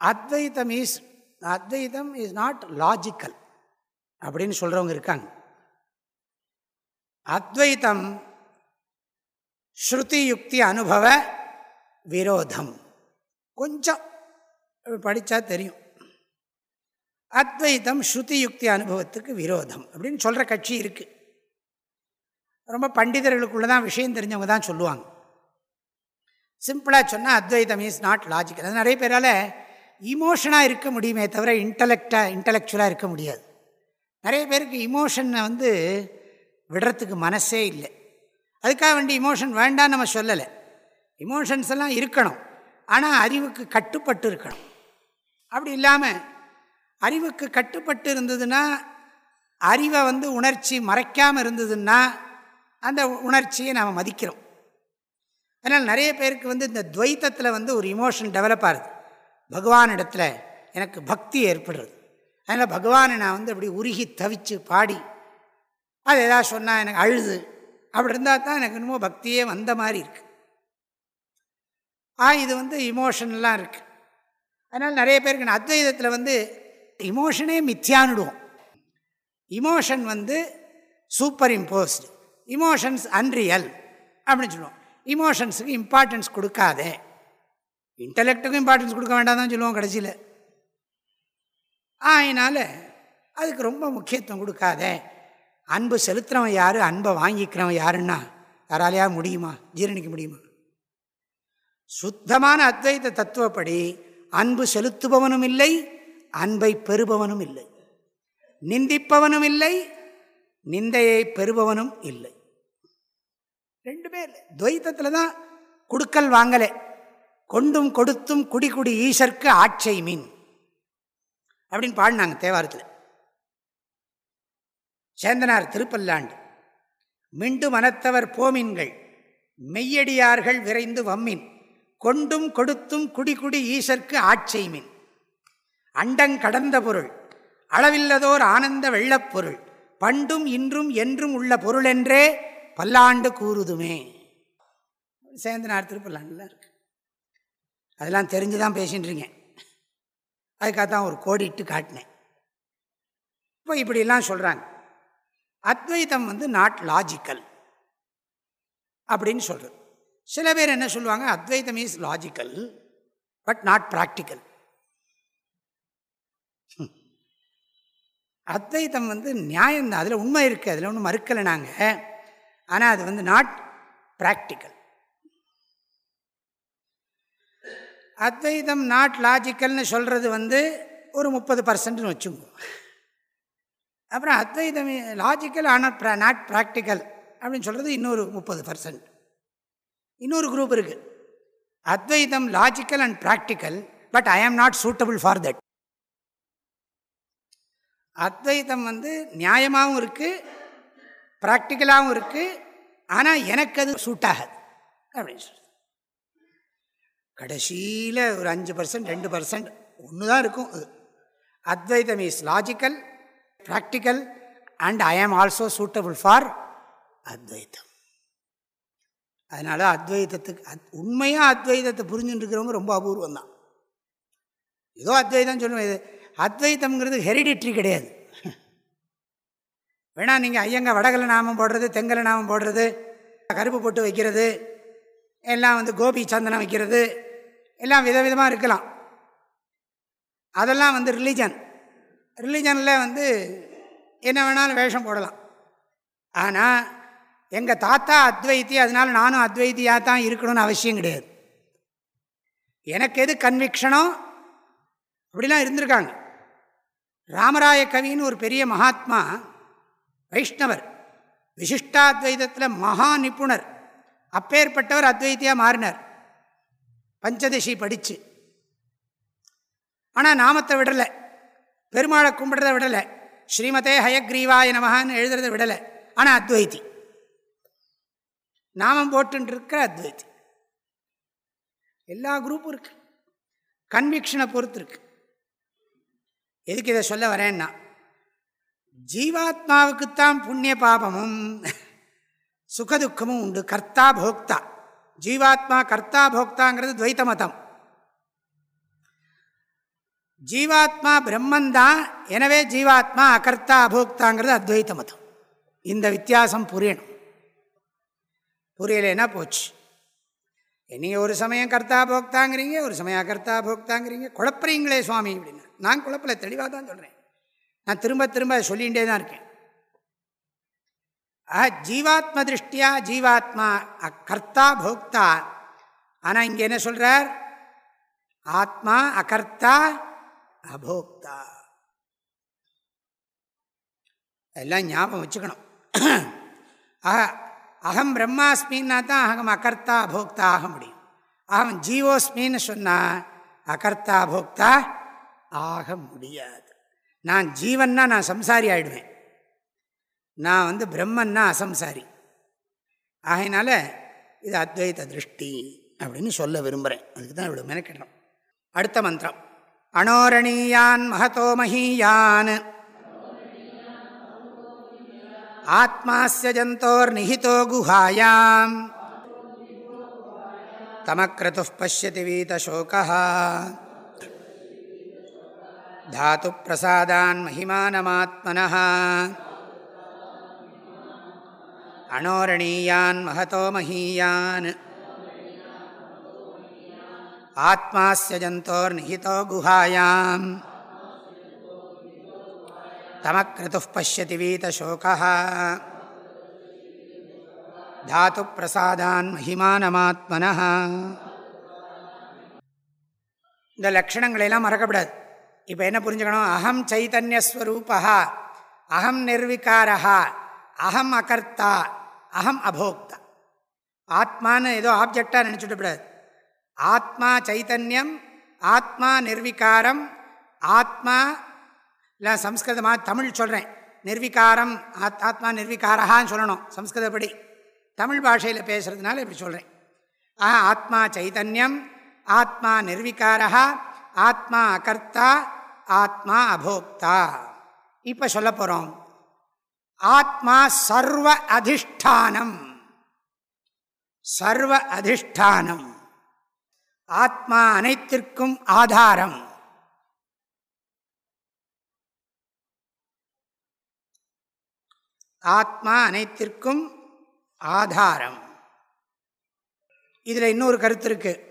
Speaker 1: அத்வைத்தம் is Advaitham is not logical அப்படின்னு சொல்கிறவங்க இருக்காங்க. அத்வைத்தம் ஸ்ருதி யுக்தி அனுபவ விரோதம். கொஞ்சம் படித்தா தெரியும். அத்வைத்தம் ஸ்ருதி யுக்தி அனுபவத்துக்கு விரோதம் அப்படின்னு சொல்கிற கட்சி இருக்குது ரொம்ப பண்டிதர்களுக்குள்ள தான் விஷயம் தெரிஞ்சவங்க தான் சொல்லுவாங்க. சிம்பிளாக சொன்னால் அத்வைதம் இஸ் நாட் லாஜிக்கல். அது நிறைய பேரால் இமோஷனாக இருக்க முடியுமே தவிர இன்டலெக்டாக இன்டலெக்சுவலாக இருக்க முடியாது. நிறைய பேருக்கு இமோஷனை வந்து விடுறதுக்கு மனசே இல்லை. அதுக்காக வேண்டி இமோஷன் வேண்டாம் நம்ம சொல்லலை. இமோஷன்ஸ் எல்லாம் இருக்கணும். ஆனால் அறிவுக்கு கட்டுப்பட்டு இருக்கணும். அப்படி இல்லாமல் அறிவுக்கு கட்டுப்பட்டு இருந்ததுன்னா அறிவை வந்து உணர்ச்சி மறைக்காமல் இருந்ததுன்னா அந்த உணர்ச்சியை நாம் மதிக்கிறோம். அதனால் நிறைய பேருக்கு வந்து இந்த துவைத்தத்தில் வந்து ஒரு இமோஷன் டெவலப் ஆகுது. பகவானிடத்தில் எனக்கு பக்தி ஏற்படுறது. அதனால் பகவானை நான் வந்து அப்படி உருகி தவிச்சு பாடி அது எதாவது சொன்னால் எனக்கு அழுது அப்படி இருந்தால் தான் எனக்கு இன்னமும் பக்தியே வந்த மாதிரி இருக்குது ஆ இது வந்து இமோஷன்லாம் இருக்குது அதனால் நிறைய பேருக்கு நான் அத்வைதத்தில் வந்து இமோஷனே மித்தியானுடுவோம் இமோஷன் வந்து சூப்பர் இம்போஸ்டு இமோஷன்ஸ் அன்ரியல் அப்படின்னு சொல்லுவோம். இமோஷன்ஸுக்கு இம்பார்ட்டன்ஸ் கொடுக்காதே. இன்டலெக்டுக்கும் இம்பார்ட்டன்ஸ் கொடுக்க வேண்டாம் தான் சொல்லுவோம் கடைசியில். அதனால் அதுக்கு ரொம்ப முக்கியத்துவம் கொடுக்காத. அன்பு செலுத்துகிறவன் யார்? அன்பை வாங்கிக்கிறவன் யாருன்னா யாராலையா முடியுமா? ஜீரணிக்க முடியுமா? சுத்தமான அத்வைத தத்துவப்படி அன்பு செலுத்துபவனும் இல்லை அன்பை பெறுபவனும் இல்லை. நிந்திப்பவனும் இல்லை நிந்தையை பெறுபவனும் இல்லை. ரெண்டுமே இல்லை. துவைத்தத்தில் தான் கொடுக்கல் வாங்கலை. கொண்டும் கொடுத்தும் குடிகுடி ஈசர்க்கு ஆட்சை மீன். அப்படின்னு பாடினாங்க தேவாரத்தில். சேந்தனார் திருப்பல்லாண்டு மிண்டு மனத்தவர் போமின்கள் மெய்யடியார்கள் விரைந்து வம்மின் கொண்டும் கொடுத்தும் குடிகுடி ஈசர்க்கு ஆட்சை மீன். அண்டங்கடந்த பொருள் அளவில்லதோர் ஆனந்த வெள்ளப்பொருள் பண்டும் இன்றும் என்றும் உள்ள பொருளென்றே பல்லாண்டு கூறுதுமே. சேந்தனார் திருப்பல்லாண்டுல இருக்கு. அதெல்லாம் தெரிஞ்சு தான் பேசின்றீங்க அதுக்காக தான் ஒரு கோடிட்டு காட்டினேன். இப்போ இப்படிலாம் சொல்கிறாங்க அத்வைத்தம் வந்து நாட் லாஜிக்கல் அப்படின்னு சொல்கிறது சில பேர் என்ன சொல்லுவாங்க? அத்வைத்தம் is logical but not practical அத்வைத்தம் வந்து நியாயம் தான். அதில் உண்மை இருக்குது அதில் ஒன்றும் மறுக்கலை நாங்கள் ஆனால் அது வந்து நாட் ப்ராக்டிக்கல் அத்வைதம் நாட் லாஜிக்கல்னு சொல்கிறது வந்து ஒரு முப்பது பர்சன்ட்னு வச்சுக்கோ. அப்புறம் அத்வைதம் லாஜிக்கல் ஆனால் நாட் ப்ராக்டிக்கல் அப்படின்னு சொல்கிறது இன்னொரு முப்பது பர்சன்ட் இன்னொரு குரூப் இருக்குது அத்வைதம் logical and practical but I am not suitable for that அத்வைதம் வந்து நியாயமாகவும் இருக்குது ப்ராக்டிக்கலாகவும் இருக்குது ஆனால் எனக்கு அது சூட்டாகாது அப்படின்னு சொல்லி கடைசியில் ஒரு அஞ்சு பர்சன்ட் ரெண்டு பர்சன்ட் ஒன்று தான் இருக்கும் அது. அத்வைதம் is logical practical and I am also suitable for அத்வைத்தம் அதனால் அத்வைதத்துக்கு அத் உண்மையாக அத்வைதத்தை புரிஞ்சுட்டு இருக்கிறவங்க ரொம்ப அபூர்வம் தான் ஏதோ அத்வைதம் சொல்லுவேன் இது அத்வைத்தம்ங்கிறது ஹெரிடிட்ரி கிடையாது. வேணா நீங்கள் ஐயங்க வடகல நாமம் போடுறது தெங்கல நாமம் போடுறது கருப்பு போட்டு வைக்கிறது எல்லாம் வந்து கோபி சந்தனம் வைக்கிறது எல்லாம் விதவிதமாக இருக்கலாம். அதெல்லாம் வந்து ரிலீஜன் ரிலீஜனில் வந்து என்ன வேணாலும் வேஷம் போடலாம். ஆனால் எங்கள் தாத்தா அத்வைத்தி அதனால் நானும் அத்வைத்தியாக தான் இருக்கணும்னு அவசியம் கிடையாது. எனக்கு எது கன்விக்ஷனோ அப்படிலாம் இருந்திருக்காங்க. ராமராய கவின்னு ஒரு பெரிய மகாத்மா வைஷ்ணவர் விசிஷ்டாத்வைதத்தில் மகா நிபுணர். அப்பேற்பட்டவர் அத்வைத்தியாக மாறினார். பஞ்சதசி படித்து ஆனால் நாமத்தை விடலை. பெருமாளை கும்பிடுறத விடலை. ஸ்ரீமதே ஹயக்ரீவாய நமகான்னு எழுதுறத விடலை. ஆனால் அத்வைத்தி நாமம் போட்டுருக்கிற அத்வைத்தி எல்லா குரூப்பும் இருக்கு. கன்விக்ஷனை பொறுத்து இருக்கு. எதுக்கு இதை சொல்ல வரேன்னா ஜீவாத்மாவுக்குத்தான் புண்ணிய பாபமும் சுகதுக்கமும் உண்டு. கர்த்தா போக்தா. ஜீவாத்மா கர்த்தா போக்தாங்கிறது துவைத்த மதம் ஜீவாத்மா பிரம்மந்தான் எனவே ஜீவாத்மா அகர்த்தா அபோக்தாங்கிறது அத்வைத்த மதம் இந்த வித்தியாசம் புரியணும். புரியலைன்னா போச்சு. நீங்கள் ஒரு சமயம் கர்த்தா போக்தாங்கிறீங்க ஒரு சமயம் அகர்த்தா போக்தாங்கிறீங்க. குழப்பறீங்களே சுவாமி அப்படின்னா. நான் குழப்பல தெளிவாக தான் சொல்கிறேன் நான் திரும்ப திரும்ப சொல்லிகிட்டே தான் இருக்கேன். ஆஹ் ஜீவாத்ம திருஷ்டியா ஜீவாத்மா அக்கர்த்தா போக்தா. ஆனால் இங்கே என்ன சொல்கிறார் ஆத்மா அகர்த்தா அபோக்தா. எல்லாம் ஞாபகம் வச்சுக்கணும். ஆஹா அகம் பிரம்மாஸ்மின்னா தான் அகம் அகர்த்தா அபோக்தா ஆக முடியும். அகம் ஜீவோஸ்மின்னு சொன்னால் அகர்த்தா அபோக்தா ஆக முடியாது. நான் ஜீவன்னா நான் சம்சாரி ஆயிடுவேன். நான் வந்து பிரம்மன்னா அசம்சாரி. ஆகையினால இது அத்வைத திருஷ்டி அப்படின்னு சொல்ல விரும்புகிறேன் அதுக்கு தான் இவ்வளோ மெனக்கிடணும் அடுத்த மந்திரம். அனோரணீயான் மகதோ மகீயான். ஆத்மாஸ்ய ஜந்தோர் நிஹிதோ குஹாயாம். தமக்ரது பசியதி வீதசோகா தாத்து பிரசாதான் மகிமானமாத்மனः அனோரணீயான் மகதோ மஹீயான் ஆத்மாஸ்ய ஜந்தோர்நிஹிதோ குஹாயாம். தமக்ரது பசியதி வீதசோகா தாத்து பிரசாதான் மகிமானமாத்மன இந்த லக்ஷணங்களையெல்லாம் மறக்கப்படாது. இப்போ என்ன புரிஞ்சுக்கணும்? அகம் சைத்தன்யஸ்வரூபா அகம் நிர்விகாரா அகம் அகர்த்தா. அகம் அபோக்தா ஆத்மான்னு ஏதோ ஆப்ஜெக்டாக நினச்சிடக்கூடாது ஆத்மா சைத்தன்யம் ஆத்மா நிர்விகாரம் ஆத்மா இல்லை சம்ஸ்கிருதமாக தமிழ் சொல்கிறேன் நிர்விகாரம் ஆத் ஆத்மா நிர்விகாரஹான்னு சொல்லணும் சம்ஸ்கிருதப்படி தமிழ் பாஷையில் பேசுகிறதுனால இப்படி சொல்கிறேன் ஆ ஆத்மா சைத்தன்யம் ஆத்மா நிர்விகாரா ஆத்மா அகர்த்தா ஆத்மா அபோக்தா। இப்போ சொல்ல போகிறோம் ஆத்மா சர்வ அதிஷ்டானம். சர்வ அதிஷ்டானம். ஆத்மா அனைத்திற்கும் ஆதாரம். ஆத்மா அனைத்திற்கும் ஆதாரம். இதில் இன்னொரு கருத்து இருக்கு.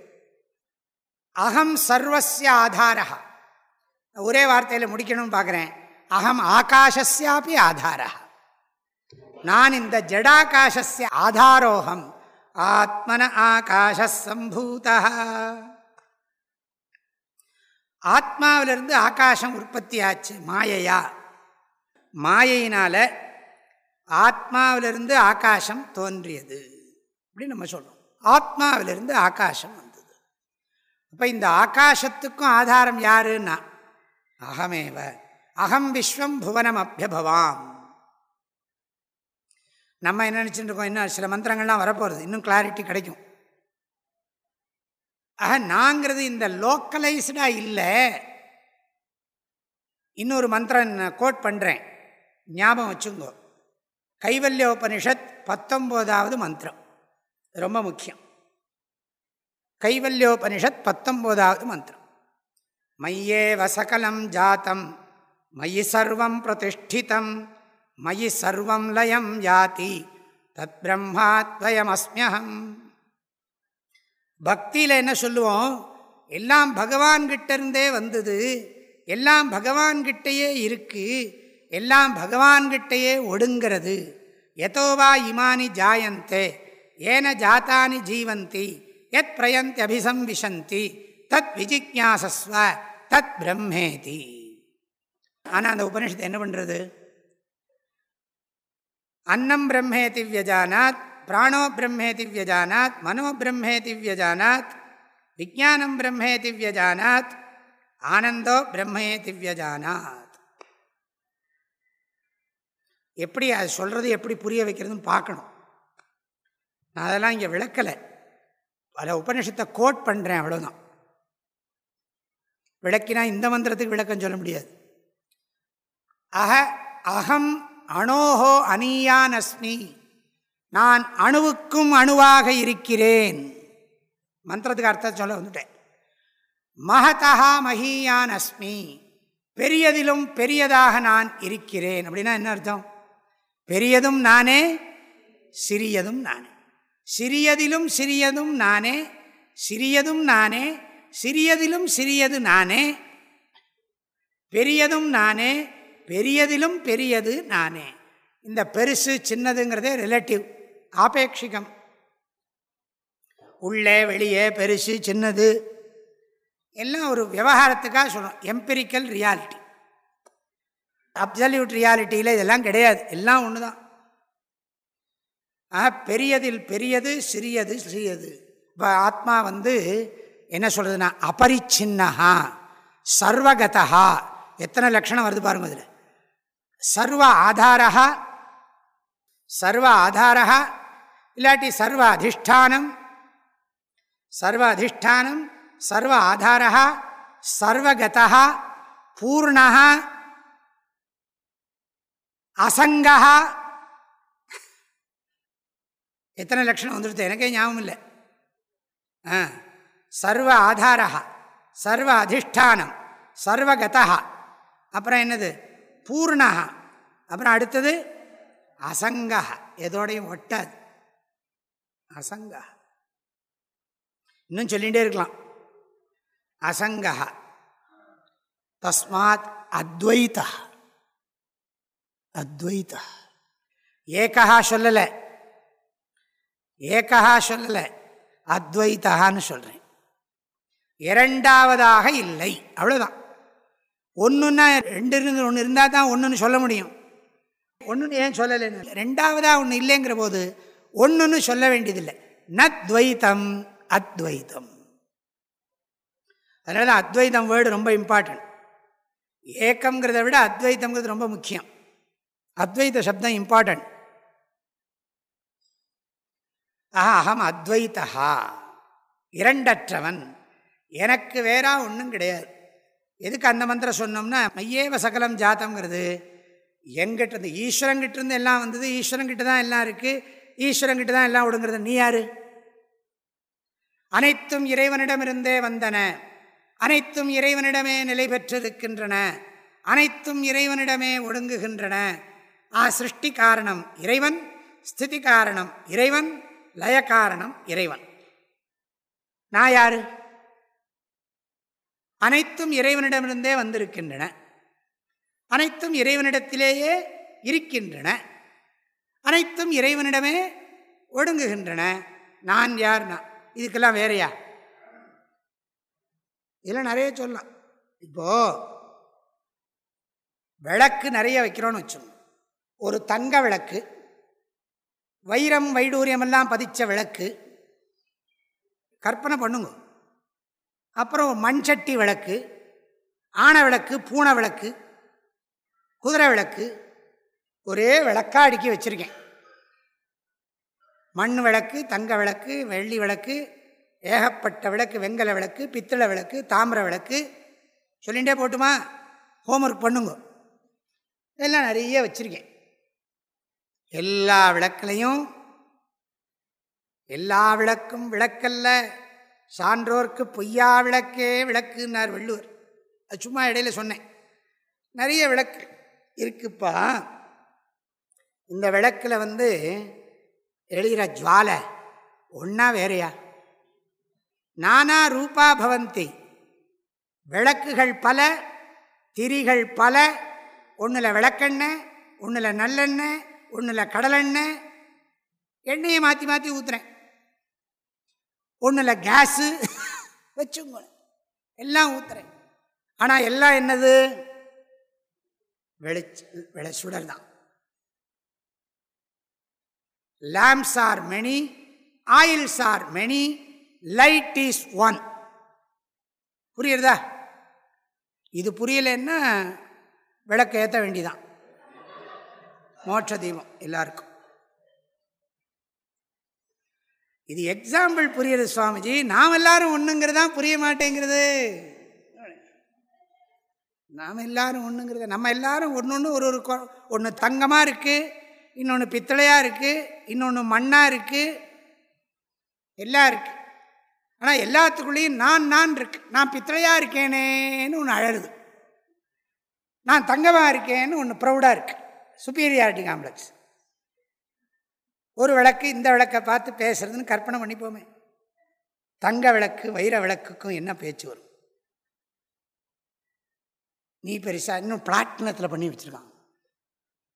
Speaker 1: அகம் சர்வசிய ஆதாரா ஒரே வார்த்தையில் முடிக்கணும்னு பார்க்குறேன். அகம் ஆகாஷஸ்யாப்பி ஆதாரா நான் இந்த ஜடாகாஷஸ்ய ஆதாரோகம் ஆத்மன ஆகாஷம்பூத ஆத்மாவிலிருந்து ஆகாசம் உற்பத்தி ஆச்சு மாயையா. மாயையினால் ஆத்மாவிலிருந்து ஆகாசம் தோன்றியது அப்படின்னு நம்ம சொல்கிறோம் ஆத்மாவிலிருந்து ஆகாசம் வந்தது. அப்போ இந்த ஆகாசத்துக்கும் ஆதாரம் யாருன்னா அகமேவ. அகம் விஸ்வம் புவனம் அபியபவாம் நம்ம என்ன நினச்சிட்டு இருக்கோம்? இன்னும் சில மந்திரங்கள்லாம் வரப்போகிறது இன்னும் கிளாரிட்டி கிடைக்கும். ஆக நாங்கிறது இந்த லோக்கலைஸ்டாக இல்லை. இன்னொரு மந்திரம் கோட் பண்ணுறேன் ஞாபகம் வச்சுங்கோ கைவல்யோபனிஷத் பத்தொம்போதாவது மந்திரம். ரொம்ப முக்கியம். கைவல்யோபனிஷத் பத்தொம்போதாவது மந்திரம். மையே வசகலம் ஜாத்தம் மயி சர்வம் பிரதிஷ்டிதம் மயி சர்வம் லயம் யாதி. தத் பிரம்மாத்வயமஸ்மியகம் பக்தியில் என்ன சொல்லுவோம்? எல்லாம் பகவான்கிட்டருந்தே வந்தது. எல்லாம் பகவான்கிட்டயே இருக்குது எல்லாம் பகவான்கிட்டயே ஒடுங்கிறது. எதோவா இமானி ஜாயந்தே. ஏன ஜாத்தானி ஜீவந்தி. எத் பிரயந்தி அபிசம்விசந்தி தத் விஜிக்யாசஸ்வ தத் பிரம்மேதி. ஆனால் அந்த உபனிஷத்து என்ன பண்ணுறது அன்னம் பிரம்மேதி வியஜானாத் பிராணோ பிரம்மேதி வியஜானாத் மனோ பிரம்மேதி வியஜானாத் விஜானம் பிரம்மேதி வியஜானாத் ஆனந்தோ பிரம்மேதி வியஜானாத். எப்படி அது சொல்கிறது எப்படி புரிய வைக்கிறதுன்னு பார்க்கணும். நான் அதெல்லாம் இங்கே விளக்கலை. பல உபனிஷத்தை கோட் பண்ணுறேன் அவ்வளோதான் விளக்கினா இந்த மந்திரத்துக்கு விளக்கம் சொல்ல முடியாது. அக அகம் அணோஹோ அனியான் அஸ்மி நான் அணுவுக்கும் அணுவாக இருக்கிறேன். மந்திரத்துக்கு அர்த்தம் சொல்ல வந்துட்டேன். மகதா மகியான் அஸ்மி பெரியதிலும் பெரியதாக நான் இருக்கிறேன். அப்படின்னா என்ன அர்த்தம்? பெரியதும் நானே சிறியதும் நானே. சிறியதிலும் சிறியதும் நானே சிறியதும் நானே சிறியதிலும் சிறியது நானே. பெரியதும் நானே பெரியதிலும் பெரியது நானே. இந்த பெருசு சின்னதுங்கிறதே ரிலேட்டிவ் ஆபேட்சிகம் உள்ளே வெளியே பெருசு சின்னது. எல்லாம் ஒரு விவகாரத்துக்காக சொல்லணும் எம்பிரிக்கல் ரியாலிட்டி அப்சல்யூட் ரியாலிட்டியில் இதெல்லாம் கிடையாது. எல்லாம் ஒன்று தான் ஆ பெரியதில் பெரியது சிறியது சிறியது. இப்போ ஆத்மா வந்து என்ன சொல்கிறதுனா அபரிச்சின்னஹா சர்வகதா எத்தனை லட்சணம் வருது பாருங்க அதில் சர்வ ஆதாரா சர்வ ஆதாரா இல்லாட்டி சர்வ அதிஷ்டானம் சர்வ அதிஷ்டானம் சர்வ ஆதாரா சர்வகதா பூர்ணா அசங்கா எத்தனை லட்சணம் வந்துடுது? எனக்கே ஞாபகம் இல்லை. ஆ சர்வ ஆதாரா சர்வ அதிஷ்டானம் சர்வகதா அப்புறம் என்னது? பூர்ணா அப்புறம் அடுத்தது அசங்கா. எதோடையும் ஒட்டாது. அசங்கா. இன்னும் சொல்லிகிட்டே இருக்கலாம். அசங்கா. தஸ்மாத் அத்வைத்தா அத்வைத்தா ஏகா சொல்லலை. ஏகா சொல்லலை. அத்வைதான்னு சொல்கிறேன் இரண்டாவதாக இல்லை. அவ்வளோதான் ஒன்றுன்னா ரெண்டு இருந்து ஒன்று இருந்தால் தான் ஒன்றுன்னு சொல்ல முடியும். ஒன்றுன்னு ஏன் சொல்லலைன்னு? ரெண்டாவதாக ஒன்று இல்லைங்கிற போது ஒன்றுன்னு சொல்ல வேண்டியதில்லை. நத்வைத்தம் அத்வைத்தம் அதனால தான் அத்வைதம் வேர்டு ரொம்ப இம்பார்ட்டன்ட் ஏக்கங்கிறத விட அத்வைத்தங்கிறது ரொம்ப முக்கியம். அத்வைத சப்தம் இம்பார்ட்டன்ட் ஆஹா அகம் அத்வைத்தா இரண்டற்றவன். எனக்கு வேறா ஒன்றும் கிடையாது. எதுக்கு அந்த மந்திரம் சொன்னோம்னா மையேவ சகலம் ஜாத்தங்கிறது எங்கிட்ட இருந்து ஈஸ்வரங்கிட்ட இருந்து எல்லாம் வந்தது. ஈஸ்வரங்கிட்ட தான் எல்லாம் இருக்குது ஈஸ்வரங்கிட்ட தான் எல்லாம் ஒடுங்கிறது. நீ யாரு? அனைத்தும் இறைவனிடமிருந்தே வந்தன. அனைத்தும் இறைவனிடமே நிலை பெற்றிருக்கின்றன. அனைத்தும் இறைவனிடமே ஒடுங்குகின்றன. ஆ சிருஷ்டி காரணம் இறைவன் ஸ்திதி காரணம் இறைவன் லய காரணம் இறைவன். நான் யாரு? அனைத்தும் இறைவனிடமிருந்தே வந்திருக்கின்றன. அனைத்தும் இறைவனிடத்திலேயே இருக்கின்றன. அனைத்தும் இறைவனிடமே ஒடுங்குகின்றன. நான் யார்? நான். இதுக்கெல்லாம் வேறையா? இதில் நிறைய சொல்லலாம். இப்போ விளக்கு நிறைய வைக்கிறோன்னு வச்சோம் ஒரு தங்க விளக்கு வைரம் வைடூரியமெல்லாம் பதிச்ச விளக்கு கற்பனை பண்ணுங்க. அப்புறம் மண் சட்டி விளக்கு ஆனை விளக்கு பூனை விளக்கு குதிரை விளக்கு ஒரே விளக்காக அடுக்கி வச்சுருக்கேன். மண் விளக்கு தங்க விளக்கு வெள்ளி விளக்கு ஏகப்பட்ட விளக்கு வெங்கல விளக்கு பித்தளை விளக்கு தாமிர விளக்கு. சொல்லிகிட்டே போட்டுமா? ஹோம்ஒர்க் பண்ணுங்க. இதெல்லாம் நிறைய வச்சுருக்கேன். எல்லா விளக்குலையும் எல்லா விளக்கும் விளக்கல்ல சான்றோர்க்கு பொய்யா விளக்கே விளக்குன்னார் வள்ளுவர். அது சும்மா இடையில சொன்னேன். நிறைய விளக்கு. இருக்குப்பா. இந்த விளக்கில் வந்து எழுகிற ஜுவாலை ஒன்றா வேறையா? நானா ரூபா பவந்தி. விளக்குகள் பல திரிகள் பல ஒன்றில் விளக்கெண்ணெய் ஒன்றில் நல்லெண்ணெய் ஒன்றில் கடலெண்ணெய் எண்ணெயை மாற்றி மாற்றி ஊற்றுறேன் ஒன்றில் கேஸு வச்சுங்க. எல்லாம் ஊற்றுறேன் ஆனால் எல்லாம் என்னது? வெளிச்ச வெளி சுடர் தான் lamps are many oils are many light is one புரியுறதா இது புரியலன்னா விளக்க ஏற்ற வேண்டிதான். மோட்ச தீபம் எல்லாருக்கும். இது எக்ஸாம்பிள் புரியுது சுவாமிஜி. நாம் எல்லாரும் ஒன்றுங்கிறதான் புரிய மாட்டேங்கிறது? நாம் எல்லாரும் ஒன்றுங்கிறத நம்ம எல்லாரும் ஒன்று ஒன்று ஒரு ஒரு ஒன்று தங்கமாக இருக்குது இன்னொன்று பித்தளையாக இருக்குது இன்னொன்று மண்ணாக இருக்குது எல்லாம் இருக்குது ஆனால் எல்லாத்துக்குள்ளேயும் நான் நான் இருக்கு. நான் பித்தளையாக இருக்கேனேன்னு ஒன்று அழகுது. நான் தங்கமாக இருக்கேன்னு ஒன்று ப்ரௌடாக இருக்குது சுப்பீரியாரிட்டி காம்ப்ளெக்ஸ் ஒரு விளக்கு இந்த விளக்கை பார்த்து பேசுகிறதுன்னு கற்பனை பண்ணிப்போமே. தங்க விளக்கு வைர விளக்குக்கும் என்ன பேச்சு வரும்? நீ பெருசாக இன்னும் பிளாட்டினத்தில் பண்ணி வச்சுருக்காங்க.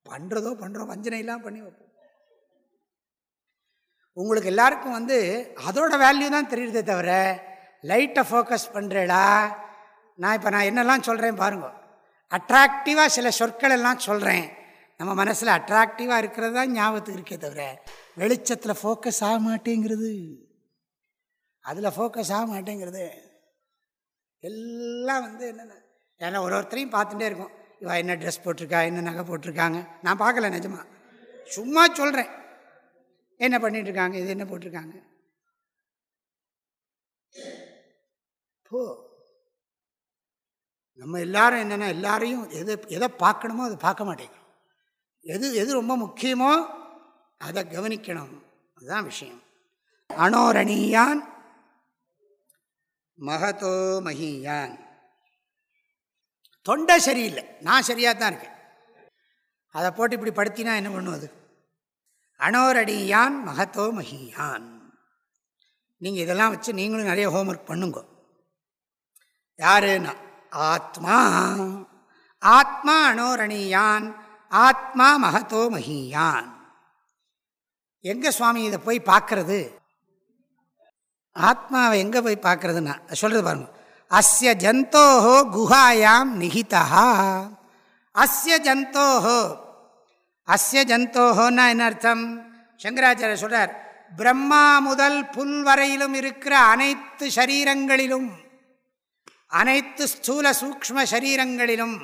Speaker 1: பண்ணுறதோ பண்ணுறோம் வஞ்சனையெல்லாம் பண்ணி வைப்போம். உங்களுக்கு எல்லாருக்கும் வந்து அதோட வேல்யூ தான் தெரியுதே தவிர லைட்டை ஃபோக்கஸ் பண்ணுறேடா நான் இப்போ நான் என்னெல்லாம் சொல்கிறேன் பாருங்க. அட்ராக்டிவாக சில சொற்கள் எல்லாம் சொல்கிறேன் நம்ம மனசில் அட்ராக்டிவாக இருக்கிறது தான் ஞாபகத்துக்கு இருக்கே தவிர வெளிச்சத்தில் ஃபோக்கஸ் ஆக மாட்டேங்கிறது. அதில் ஃபோக்கஸ் ஆக மாட்டேங்கிறது. எல்லாம் வந்து என்னென்ன? ஏன்னா ஒரு ஒருத்தரையும் பார்த்துட்டே இருக்கும். இவா என்ன ட்ரெஸ் போட்டிருக்கா என்ன நகை போட்டிருக்காங்க? நான் பார்க்கல நிஜமா. சும்மா சொல்கிறேன் என்ன பண்ணிட்டுருக்காங்க? இது என்ன போட்டிருக்காங்க? போ. நம்ம எல்லாரும் என்னென்னா எல்லாரையும் எது எதை பார்க்கணுமோ அதை பார்க்க மாட்டேங்கிறோம். எது எது ரொம்ப முக்கியமோ அதை கவனிக்கணும். அதுதான் விஷயம். அனோரணியான் மகதோ மகியான். தொண்டை சரியில்லை. நான் சரியாக தான் இருக்கேன். அதை போட்டு இப்படி படுத்தினா என்ன பண்ணுவது அனோரடியான் மகத்தோ மகியான். நீங்கள் இதெல்லாம் வச்சு நீங்களும் நிறைய ஹோம்ஒர்க் பண்ணுங்க. யாருன்னா? ஆத்மா. ஆத்மா அனோரணியான் ஆத்மா மகத்தோ மகியான். எங்கே சுவாமி இதை போய் பார்க்கறது? ஆத்மாவை எங்கே போய் பார்க்கறதுன்னா? சொல்கிறது பாருங்கள் அஸ்ய ஜந்தோஹோ குஹாயாம் நிகிதா அஸ்ய ஜந்தோஹோ அஸ்ய ஜந்தோஹோன்னா என்ன அர்த்தம்? சங்கராச்சாரிய சொல்கிறார் பிரம்மா முதல் புல் வரையிலும் இருக்கிற அனைத்து சரீரங்களிலும் அனைத்து ஸ்தூல சூக்ம சரீரங்களிலும்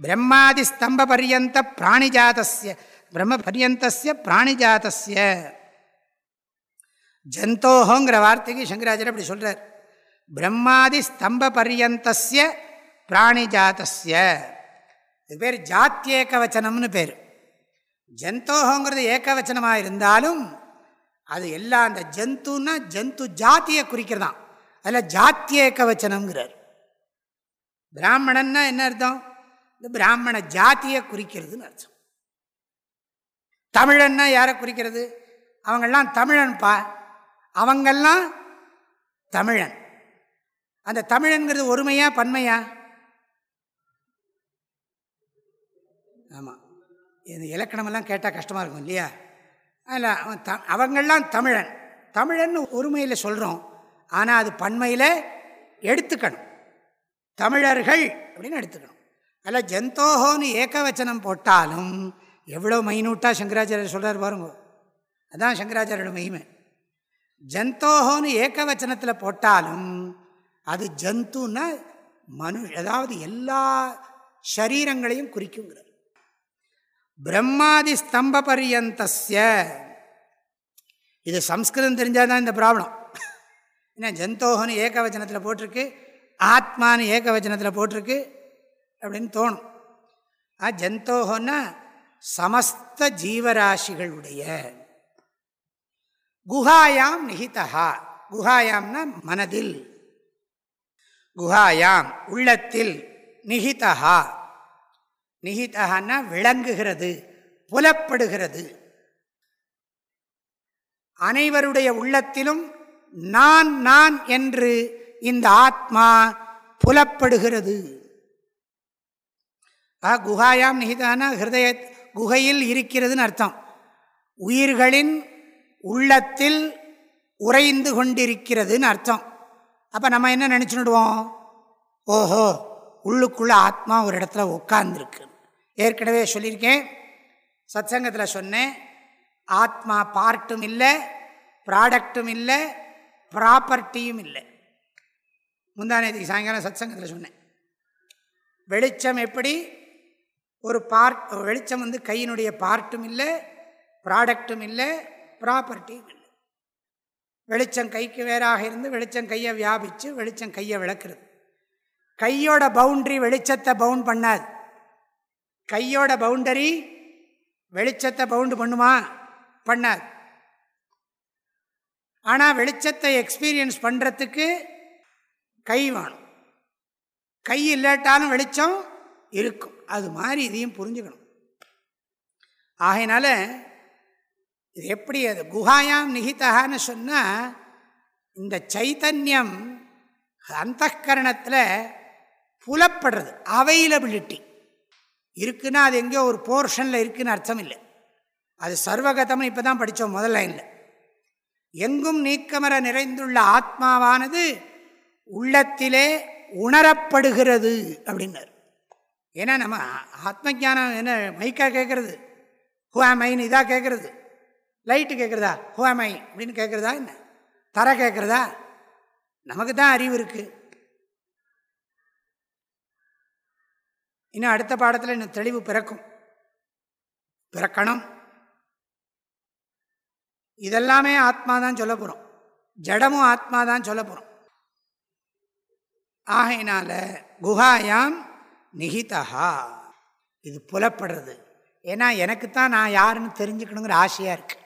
Speaker 1: பிரம்மாதி ஸ்தம்ப பரியந்த பிராணிஜாத்திய பிரம்ம பரியந்தஸ்ய பிராணிஜாத்திய ஜந்தோஹோங்கிற வார்த்தைக்கு சங்கராச்சாரியர் அப்படி சொல்கிறார் பிரம்மாதி ஸ்தம்ப பரியந்தஸ்ய பிராணிஜாத்திய இது பேர் ஜாத்தியேக வச்சனம்னு பேர். ஜந்தோகங்கிறது ஏக்கவச்சனமாக இருந்தாலும் அது எல்லாம் அந்த ஜந்துன்னா ஜந்து ஜாத்தியை குறிக்கிறதான் அதில் ஜாத்தியேக்க வச்சனம்ங்கிறார் பிராமணன்னா என்ன அர்த்தம்? இந்த பிராமண ஜாத்தியை குறிக்கிறதுன்னு அர்த்தம். தமிழன்னா யாரை குறிக்கிறது? அவங்கெல்லாம் தமிழன்பா? அவங்கெல்லாம் தமிழன். அந்த தமிழங்கிறது ஒருமையா பன்மையா? ஆமாம் இந்த இலக்கணமெல்லாம் கேட்டால் கஷ்டமாக இருக்கும் இல்லையா? அதில் அவன் த அவங்கள்லாம் தமிழன். தமிழன்னு ஒருமையில் சொல்கிறோம் ஆனால் அது பன்மையில் எடுத்துக்கணும். தமிழர்கள் அப்படின்னு எடுத்துக்கணும். அதில் ஜந்தோஹோன்னு ஏகவச்சனம் போட்டாலும் எவ்வளோ மைனூட்டாக சங்கராச்சாரியர் சொல்கிறார் பாருங்க. அதான் சங்கராச்சாரியோட மகிமை. ஜந்தோஹோன்னு ஏகவச்சனத்தில் போட்டாலும் அது ஜந்துன்னா மனு அதாவது எல்லா சரீரங்களையும் குறிக்குங்கிறார் பிரம்மாதி ஸ்தம்ப பரியந்தஸ்ய. இது சம்ஸ்கிருதம் தெரிஞ்சால் தான் இந்த ப்ராப்ளம். என்ன ஜந்தோகன்னு ஏகவச்சனத்தில் போட்டிருக்கு ஆத்மானு ஏகவச்சனத்தில் போட்டிருக்கு அப்படின்னு தோணும். ஆ ஜந்தோகன்னா சமஸ்த ஜீவராசிகளுடைய. குஹாயாம் நிகிதா குஹாயாம்னா மனதில். குஹாயாம் உள்ளத்தில் நிகிதா நிகிதகான்னா விளங்குகிறது புலப்படுகிறது. அனைவருடைய உள்ளத்திலும் நான் நான் என்று இந்த ஆத்மா புலப்படுகிறது. ஆ குஹாயாம் நிகிதானா ஹிருதய குகையில் இருக்கிறதுன்னு அர்த்தம். உயிர்களின் உள்ளத்தில் உறைந்து கொண்டிருக்கிறதுன்னு அர்த்தம். அப்போ நம்ம என்ன நினச்சிடுவோம்? ஓஹோ உள்ளுக்குள்ளே ஆத்மா ஒரு இடத்துல உட்கார்ந்துருக்கு. ஏற்கனவே சொல்லியிருக்கேன். சத்சங்கத்தில் சொன்னேன். ஆத்மா பார்ட்டும் இல்லை ப்ராடக்ட்டும் இல்லை ப்ராப்பர்ட்டியும் இல்லை. முந்தானேதிக்கு சாயங்காலம் சத்சங்கத்தில் சொன்னேன். வெளிச்சம் எப்படி? ஒரு பார்ட் வெளிச்சம் வந்து கையினுடைய பார்ட்டும் இல்லை ப்ராடக்ட்டும் இல்லை ப்ராப்பர்ட்டியும் இல்லை. வெளிச்சம் கைக்கு வேறாக இருந்து வெளிச்சம் கையை வியாபித்து வெளிச்சம் கையை விளக்குறது. கையோட பவுண்ட்ரி வெளிச்சத்தை பவுண்ட் பண்ணாது. கையோட பவுண்டரி வெளிச்சத்தை பவுண்டு பண்ணுமா? பண்ணாது. ஆனால் வெளிச்சத்தை எக்ஸ்பீரியன்ஸ் பண்ணுறதுக்கு கை வேணும். கை இல்லாட்டாலும் வெளிச்சம் இருக்கும். அது மாதிரி இதையும் புரிஞ்சுக்கணும். ஆகையினால இது எப்படி அது? குஹாயாம் நிகிதான்னு சொன்னால் இந்த சைத்தன்யம் அந்த கரணத்தில் புலப்படுறது அவைலபிலிட்டி இருக்குன்னா அது எங்கேயோ ஒரு போர்ஷனில் இருக்குதுன்னு அர்த்தம் இல்லை. அது சர்வகதம்னு இப்போ தான் படித்தோம் முதல் லைனில். எங்கும் நீக்கமர நிறைந்துள்ள ஆத்மாவானது உள்ளத்திலே உணரப்படுகிறது அப்படின்னார். ஏன்னா நம்ம ஆத்ம ஜானம் என்ன மைக்காக கேட்குறது மைன் இதாக கேட்குறது லைட்டு கேட்குறதா? ஹோமை அப்படின்னு கேட்குறதா என்ன? தர கேட்குறதா? நமக்கு தான் அறிவு இருக்குது இன்னும் அடுத்த பாடத்தில் இன்னும் தெளிவு பிறக்கும். பிறக்கணும். இதெல்லாமே ஆத்மா தான் சொல்ல போகிறோம் ஜடமும் ஆத்மா தான் சொல்ல போகிறோம் ஆகையினால குஹாயாம் நிகிதா இது புலப்படுறது. ஏன்னா எனக்குத்தான் நான் யாருன்னு தெரிஞ்சுக்கணுங்கிற ஆசையாக இருக்குது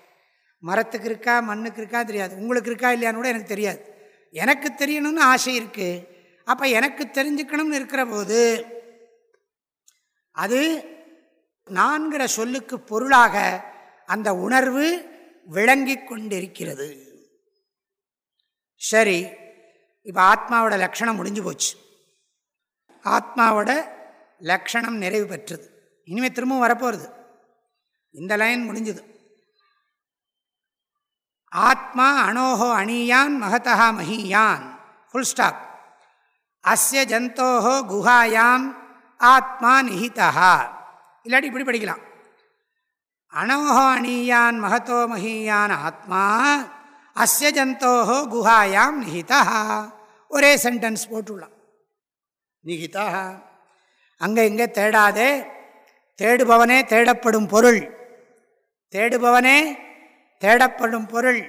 Speaker 1: மரத்துக்கு இருக்கா மண்ணுக்கு இருக்கா தெரியாது. உங்களுக்கு இருக்கா இல்லையான்னு கூட எனக்கு தெரியாது. எனக்கு தெரியணும்னு ஆசை இருக்குது அப்போ எனக்கு தெரிஞ்சுக்கணும்னு இருக்கிற போது அது நான்கிற சொல்லுக்கு பொருளாக அந்த உணர்வு விளங்கி கொண்டிருக்கிறது. சரி இப்போ ஆத்மாவோட லக்ஷணம் முடிஞ்சு போச்சு. ஆத்மாவோட லக்ஷணம் நிறைவு பெற்றது. இனிமேல் திரும்பவும் வரப்போகிறது இந்த லைன் முடிஞ்சுது. ஆத்மா அணோஹோ அணியான் மகதா மஹீயான். ஃபுல் ஸ்டாப் அஸ்ய ஜந்தோஹோ குஹாயாம் ஆத்மா நிஹிதா இல்லாட்டி இப்படி படிக்கலாம். அணோஹோ அணியான் மகதோ மஹீயான் ஆத்மா அஸ்ய ஜந்தோஹோ குஹாயாம் நிஹிதா ஒரே சென்டென்ஸ் போட்டுடலாம். நிஹிதா அங்கே இங்கே தேடாதே. தேடுபவனே தேடப்படும் பொருள். தேடுபவனே தேடப்படும் பொருள்.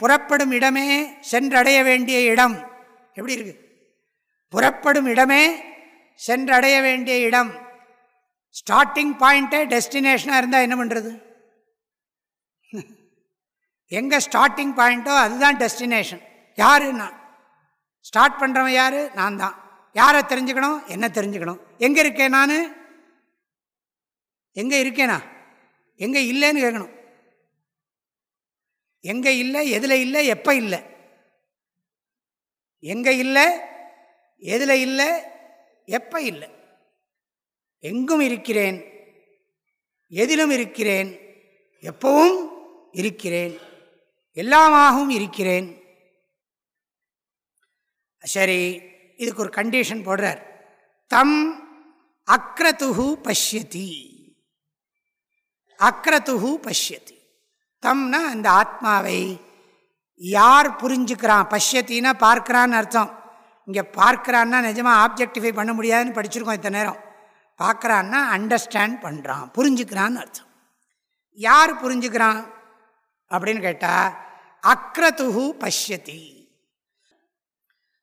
Speaker 1: புறப்படும் இடமே சென்றடைய வேண்டிய இடம். எப்படி இருக்கு? புறப்படும் இடமே சென்றடைய வேண்டிய இடம். ஸ்டார்டிங் பாயிண்ட்டே டெஸ்டினேஷனாக இருந்தால் என்ன பண்ணுறது எங்கே ஸ்டார்டிங் பாயிண்ட்டோ அதுதான் டெஸ்டினேஷன் யாரு நான் ஸ்டார்ட் பண்ணுறவன் யார்? நான் தான். யாரை தெரிஞ்சுக்கணும்? என்ன தெரிஞ்சுக்கணும்? எங்கே இருக்கேன் நான்? எங்கே இருக்கேனா? எங்கே இல்லைன்னு கேட்கணும். எங்கே இல்லை எதில் இல்லை எப்போ இல்லை? எங்கே இல்லை எதில் இல்லை எப்போ இல்லை? எங்கும் இருக்கிறேன் எதிலும் இருக்கிறேன் எப்பவும் இருக்கிறேன் எல்லாமாகவும் இருக்கிறேன். சரி இதுக்கு ஒரு கண்டிஷன் போடுறார். தம் அக்ரதுகு பஷ்யதி. அக்ரதுகு பஷ்யதி. தம்னா அந்த ஆத்மாவை யார் புரிஞ்சுக்கிறான்? பஷ்யத்தின்னா பார்க்குறான்னு அர்த்தம். இங்கே பார்க்குறான்னா நிஜமாக ஆப்ஜெக்டிஃபை பண்ண முடியாதுன்னு படிச்சிருக்கோம் இத்தனை நேரம். பார்க்குறான்னா அண்டர்ஸ்டாண்ட் பண்ணுறான் புரிஞ்சுக்கிறான்னு அர்த்தம். யார் புரிஞ்சுக்கிறான்? அப்படின்னு கேட்டால் அக்ரதுகு பஷ்யதி.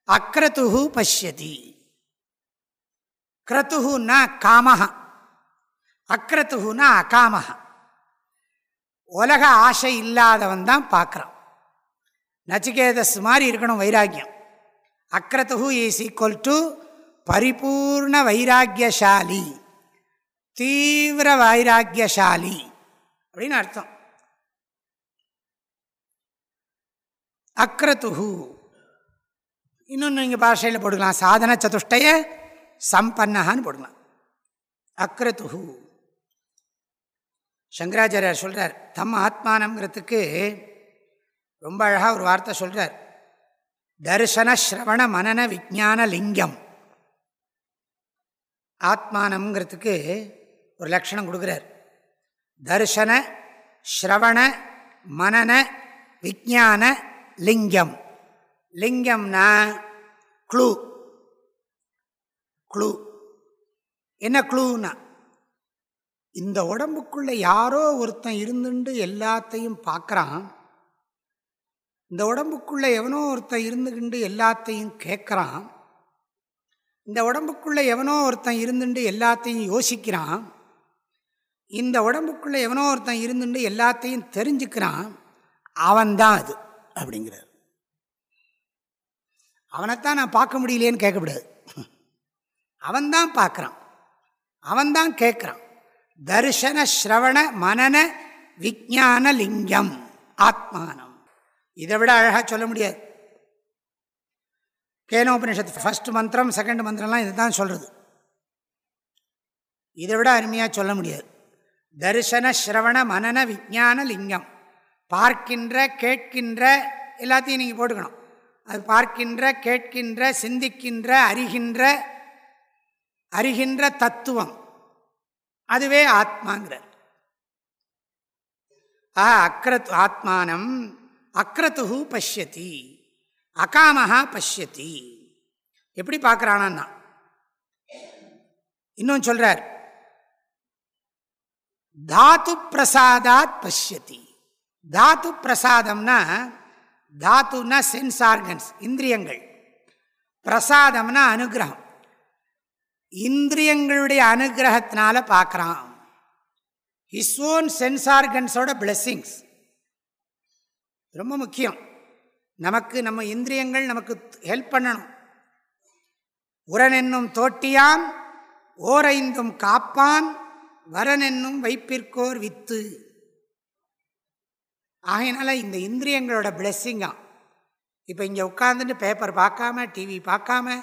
Speaker 1: அக்ரதுகு பஷ்யதி. கிரத்துகுன்னா காமஹ. அக்ரத்துகுன்னா அகாமஹா. உலக ஆசை இல்லாதவன் தான் பார்க்குறான். நச்சிகேதஸ் மாதிரி இருக்கணும் வைராக்கியம். அக்ரத்துகு இஸ் ஈக்குவல் டு பரிபூர்ண வைராக்கியசாலி. தீவிர வைராக்கியசாலி அப்படின்னு அர்த்தம். அக்ரத்துகு இன்னொன்று நீங்கள் பாஷையில் போட்டுக்கலாம். சாதன சதுஷ்டய சம்பன்னகான்னு போடலாம் அக்ரதுகு சங்கராச்சாரியார் சொல்கிறார் தம் ஆத்மானங்கிறதுக்கு ரொம்ப அழகாக ஒரு வார்த்தை சொல்கிறார் தர்சன ஸ்ரவண மனன விஜான லிங்கம். ஆத்மானம்ங்கிறதுக்கு ஒரு லட்சணம் கொடுக்குறார். தர்சன ஸ்ரவண மனன விஜான லிங்கம். லிங்கம்னா க்ளூ க்ளூ என்ன க்ளூனா இந்த உடம்புக்குள்ளே யாரோ ஒருத்தன் இருந்துண்டு எல்லாத்தையும் பார்க்குறான். இந்த உடம்புக்குள்ளே எவனோ ஒருத்தன் இருந்துக்கிண்டு எல்லாத்தையும் கேட்குறான் இந்த உடம்புக்குள்ளே எவனோ ஒருத்தன் இருந்துண்டு எல்லாத்தையும் யோசிக்கிறான். இந்த உடம்புக்குள்ளே எவனோ ஒருத்தன் இருந்துண்டு எல்லாத்தையும் தெரிஞ்சுக்கிறான். அவன்தான் அது அப்படிங்கிறார். அவனைத்தான் நான் பார்க்க முடியலேன்னு கேட்கக்கூடாது. அவன்தான் பார்க்குறான். அவன்தான் கேட்குறான் தர்ஷன ஸ்ரவண மனன விஜான லிங்கம் ஆத்மானம். இதை விட அழகாக சொல்ல முடியாது. கேனோபனிஷத்து ஃபஸ்ட் மந்திரம் செகண்ட் மந்திரம்லாம் இதுதான் தான் சொல்கிறது இதை விட அருமையாக சொல்ல முடியாது. தரிசன ஸ்ரவண மனன விஜான லிங்கம் பார்க்கின்ற கேட்கின்ற எல்லாத்தையும் நீங்கள் போட்டுக்கணும். அது பார்க்கின்ற கேட்கின்ற சிந்திக்கின்ற அறிகின்ற அறிகின்ற தத்துவம். அதுவே ஆத்மாங்கிறார். ஆ அக்ரத் ஆத்மானம் அக்ரத்துஹு பஷ்யதி அகாமஹா பஷ்யதி. எப்படி பார்க்குறானான்னா இன்னும் சொல்கிறார் தாத்து பிரசாதாத் பஷ்யதி. தாத்து பிரசாதம்னா தாத்துனா சென்ஸ் ஆர்கன்ஸ் இந்திரியங்கள். பிரசாதம்னா அனுகிரகம். இந்திரியங்களுடைய அனுகிரகத்தினால பார்க்குறான். ஹிஸ் ஓன் சென்ஸ் ஆர்கன்ஸோட பிளெஸ்ஸிங்ஸ் ரொம்ப முக்கியம். நமக்கு நம்ம இந்திரியங்கள் நமக்கு ஹெல்ப் பண்ணணும். உரன் என்னும் தோட்டியான் ஓரைந்தும் காப்பான் வரன் என்னும் வைப்பிற்கோர் வித்து. ஆகையினால இந்த இந்திரியங்களோட பிளெஸ்ஸிங்கா இப்போ இங்கே உட்காந்துட்டு பேப்பர் பார்க்காம டிவி பார்க்காம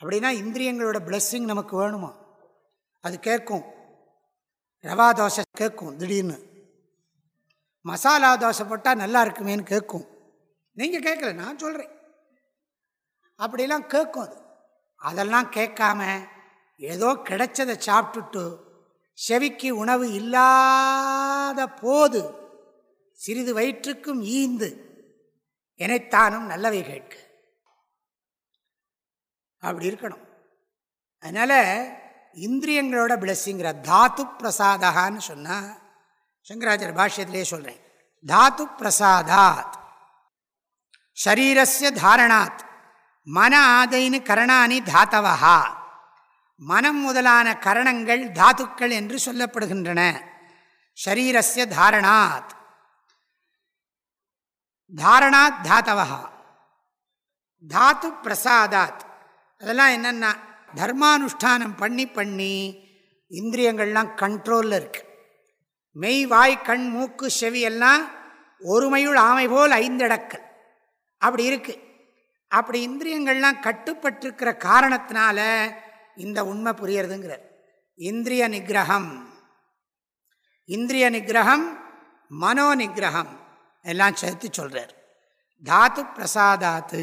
Speaker 1: அப்படின்னா இந்திரியங்களோட பிளஸ்ஸிங் நமக்கு வேணுமா? அது கேட்கும். ரவா தோசை கேட்கும் திடீர்னு. மசாலா தோசை போட்டால் நல்லா இருக்குமேன்னு கேட்கும். நீங்கள் கேட்கல நான் சொல்கிறேன் அப்படிலாம் கேட்கும் அது. அதெல்லாம் கேட்காம ஏதோ கிடைச்சதை சாப்பிட்டுட்டு செவிக்கு உணவு இல்லாத போது சிறிது வயிற்றுக்கும் ஈந்து எனைத்தானும் நல்லவை கேட்க. அப்படி இருக்கணும். அதனால் இந்திரியங்களோட பிளஸ்ஸிங்கிற தாத்து பிரசாதான்னு சொன்னால் சங்கராச்சார பாஷ்யத்திலே சொல்கிறேன் தாத்து பிரசாதாத். ஷரீரஸ்ய தாரணாத். மன ஆதைன்னு கரணானி தாத்தவஹா. மனம் முதலான கரணங்கள் தாத்துக்கள் என்று சொல்லப்படுகின்றன. ஷரீரஸ்ய தாரணாத். தாரணாத் தாத்தவஹா. தாத்து பிரசாதாத். அதெல்லாம் என்னென்னா தர்மானுஷ்டானம் பண்ணி பண்ணி இந்திரியங்கள்லாம் கண்ட்ரோலில் இருக்குது மெய் வாய் கண் மூக்கு செவி எல்லாம் ஒருமையுள் ஆமை போல் ஐந்தடக்கல் அப்படி இருக்குது அப்படி இந்திரியங்கள்லாம் கட்டுப்பட்டிருக்கிற காரணத்தினால இந்த உண்மை புரியறதுங்கிறார். இந்திரிய நிகிரகம். இந்திரிய நிகிரகம் மனோ நிகிரகம். எல்லாம் சேர்த்து சொல்கிறார் தாத்து பிரசாதாத்து.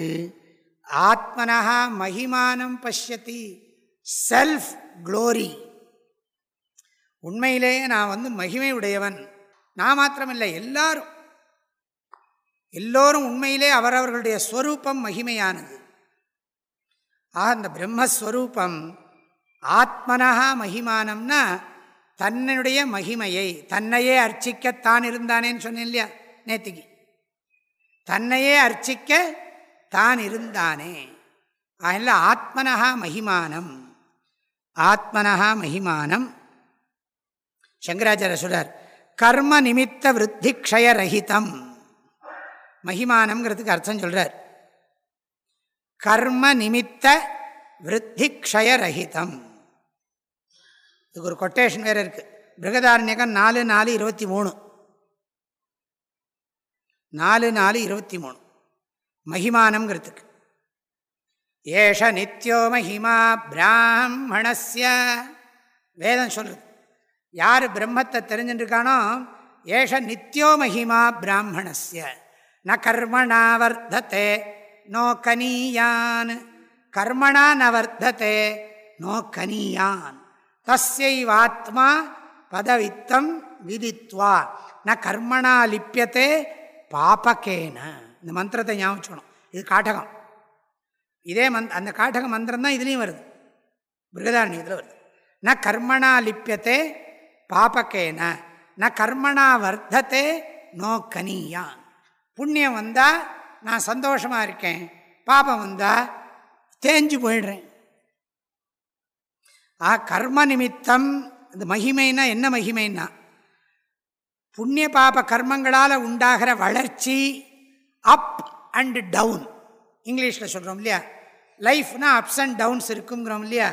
Speaker 1: ஆத்மனா மகிமானம் பசியத்தி செல்ஃப் க்ளோரி உண்மையிலேயே நான் வந்து மகிமை உடையவன். நான் மாத்திரமில்லை எல்லாரும். எல்லோரும் உண்மையிலே அவரவர்களுடைய ஸ்வரூபம் மகிமையானது. ஆக அந்த பிரம்மஸ்வரூபம் ஆத்மனா மகிமானம்னா தன்னுடைய மகிமையை தன்னையே அர்ச்சிக்கத்தான் இருந்தானேன்னு சொன்னேன் இல்லையா நேத்திக்கு. தன்னையே அர்ச்சிக்க தான் இருந்தானே. அதில் ஆத்மனஹா மகிமானம். ஆத்மனஹா மகிமானம். சங்கராச்சாரிய சொல்றார் கர்ம நிமித்த விருத்தி க்ஷயரகிதம் மகிமானம்ங்கிறதுக்கு அர்த்தம் சொல்றார். கர்ம நிமித்த விருத்தி க்ஷயரகிதம் இதுக்கு ஒரு கொட்டேஷன் வேறு இருக்குது பிருகதாரண்யகம் நாலு நாலு இருபத்தி மூணு. நாலு நாலு இருபத்தி மூணு. மகிமானங்கிறதுக்கு ஏஷ நித்யோ மகிமா பிராமணஸ்ய வேதம் சொல்கிறது யார் பிரம்மத்தை தெரிஞ்சுட்டுருக்கானோ ஏஷ நித்யோ மகிமா பிராமணஸ்ய ந கர்மணா வர்த்தத்தை நோ கனீயான். கர்மணா ந வர்த்தத்தை நோ கனீயான். தஸ்யைவாத்மா பதவித்தம் விதித்வா. ந கர்மணா லிப்பியத்தை பாபகேன. இந்த மந்திரத்தை ஞாபகம் இது காட்டகம். இதே மந்த் அந்த காட்டக மந்திரம் தான் இதுலேயும் வருது. பிருகதாரண்யத்தில் வருது. ந கர்மணா லிப்பியத்தே பாபக்கேன ந கர்மணா வர்த்தத்தே நோ புண்ணியம் வந்தால் நான் சந்தோஷமாக இருக்கேன். பாபம் வந்தால் தேஞ்சு போயிடுறேன். ஆ கர்ம நிமித்தம் இந்த மகிமைனா என்ன மகிமைன்னா? புண்ணிய பாப கர்மங்களால் உண்டாகிற வளர்ச்சி அப் அண்ட் டவுன் இங்கிலீஷில் சொல்கிறோம் இல்லையா? லைஃப்னா அப்ஸ் அண்ட் டவுன்ஸ் இருக்குங்கிறோம் இல்லையா?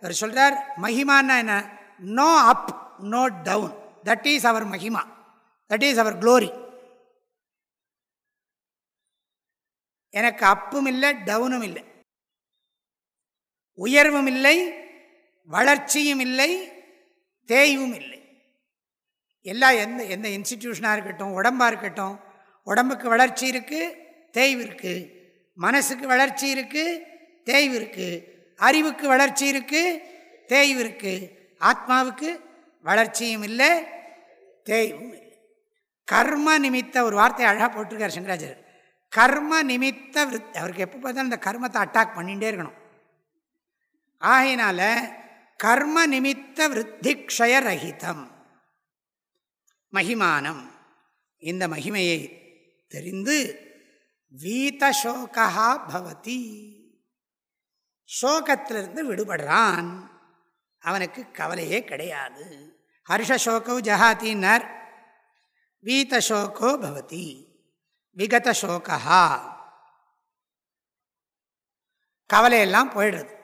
Speaker 1: அவர் சொல்கிறார் மகிமானா என்ன? No up no down that is அவர் மகிமா. தட் இஸ் அவர் க்ளோரி எனக்கு அப்பும் இல்லை டவுனும் இல்லை. உயர்வும் இல்லை வளர்ச்சியும் இல்லை தேய்வும் இல்லை. எல்லா எந்த எந்த இன்ஸ்டிடியூஷனாக இருக்கட்டும் உடம்பாக இருக்கட்டும் உடம்புக்கு வளர்ச்சி இருக்குது தேய்வு இருக்குது மனசுக்கு வளர்ச்சி இருக்குது தேய்வு இருக்குது அறிவுக்கு வளர்ச்சி இருக்குது தேய்வு இருக்குது ஆத்மாவுக்கு வளர்ச்சியும் இல்லை தேய்வும் இல்லை. கர்ம நிமித்த ஒரு வார்த்தை அழகாக போட்டிருக்கார் சங்கராஜர் கர்ம நிமித்த விருத்தி அவருக்கு எப்போ பார்த்தாலும் இந்த கர்மத்தை அட்டாக் பண்ணிகிட்டே இருக்கணும். ஆகையினால கர்ம நிமித்த விருத்திக்ஷயரகிதம் மகிமானம். இந்த மகிமையை தெரிந்து வீதசோகா பவதி. சோகத்திலிருந்து விடுபடுறான். அவனுக்கு கவலையே கிடையாது. ஹர்ஷசோகோ ஜஹாத்தின்னர் வீதசோகோ பவதி. விகதசோகா கவலையெல்லாம் போயிடுறது.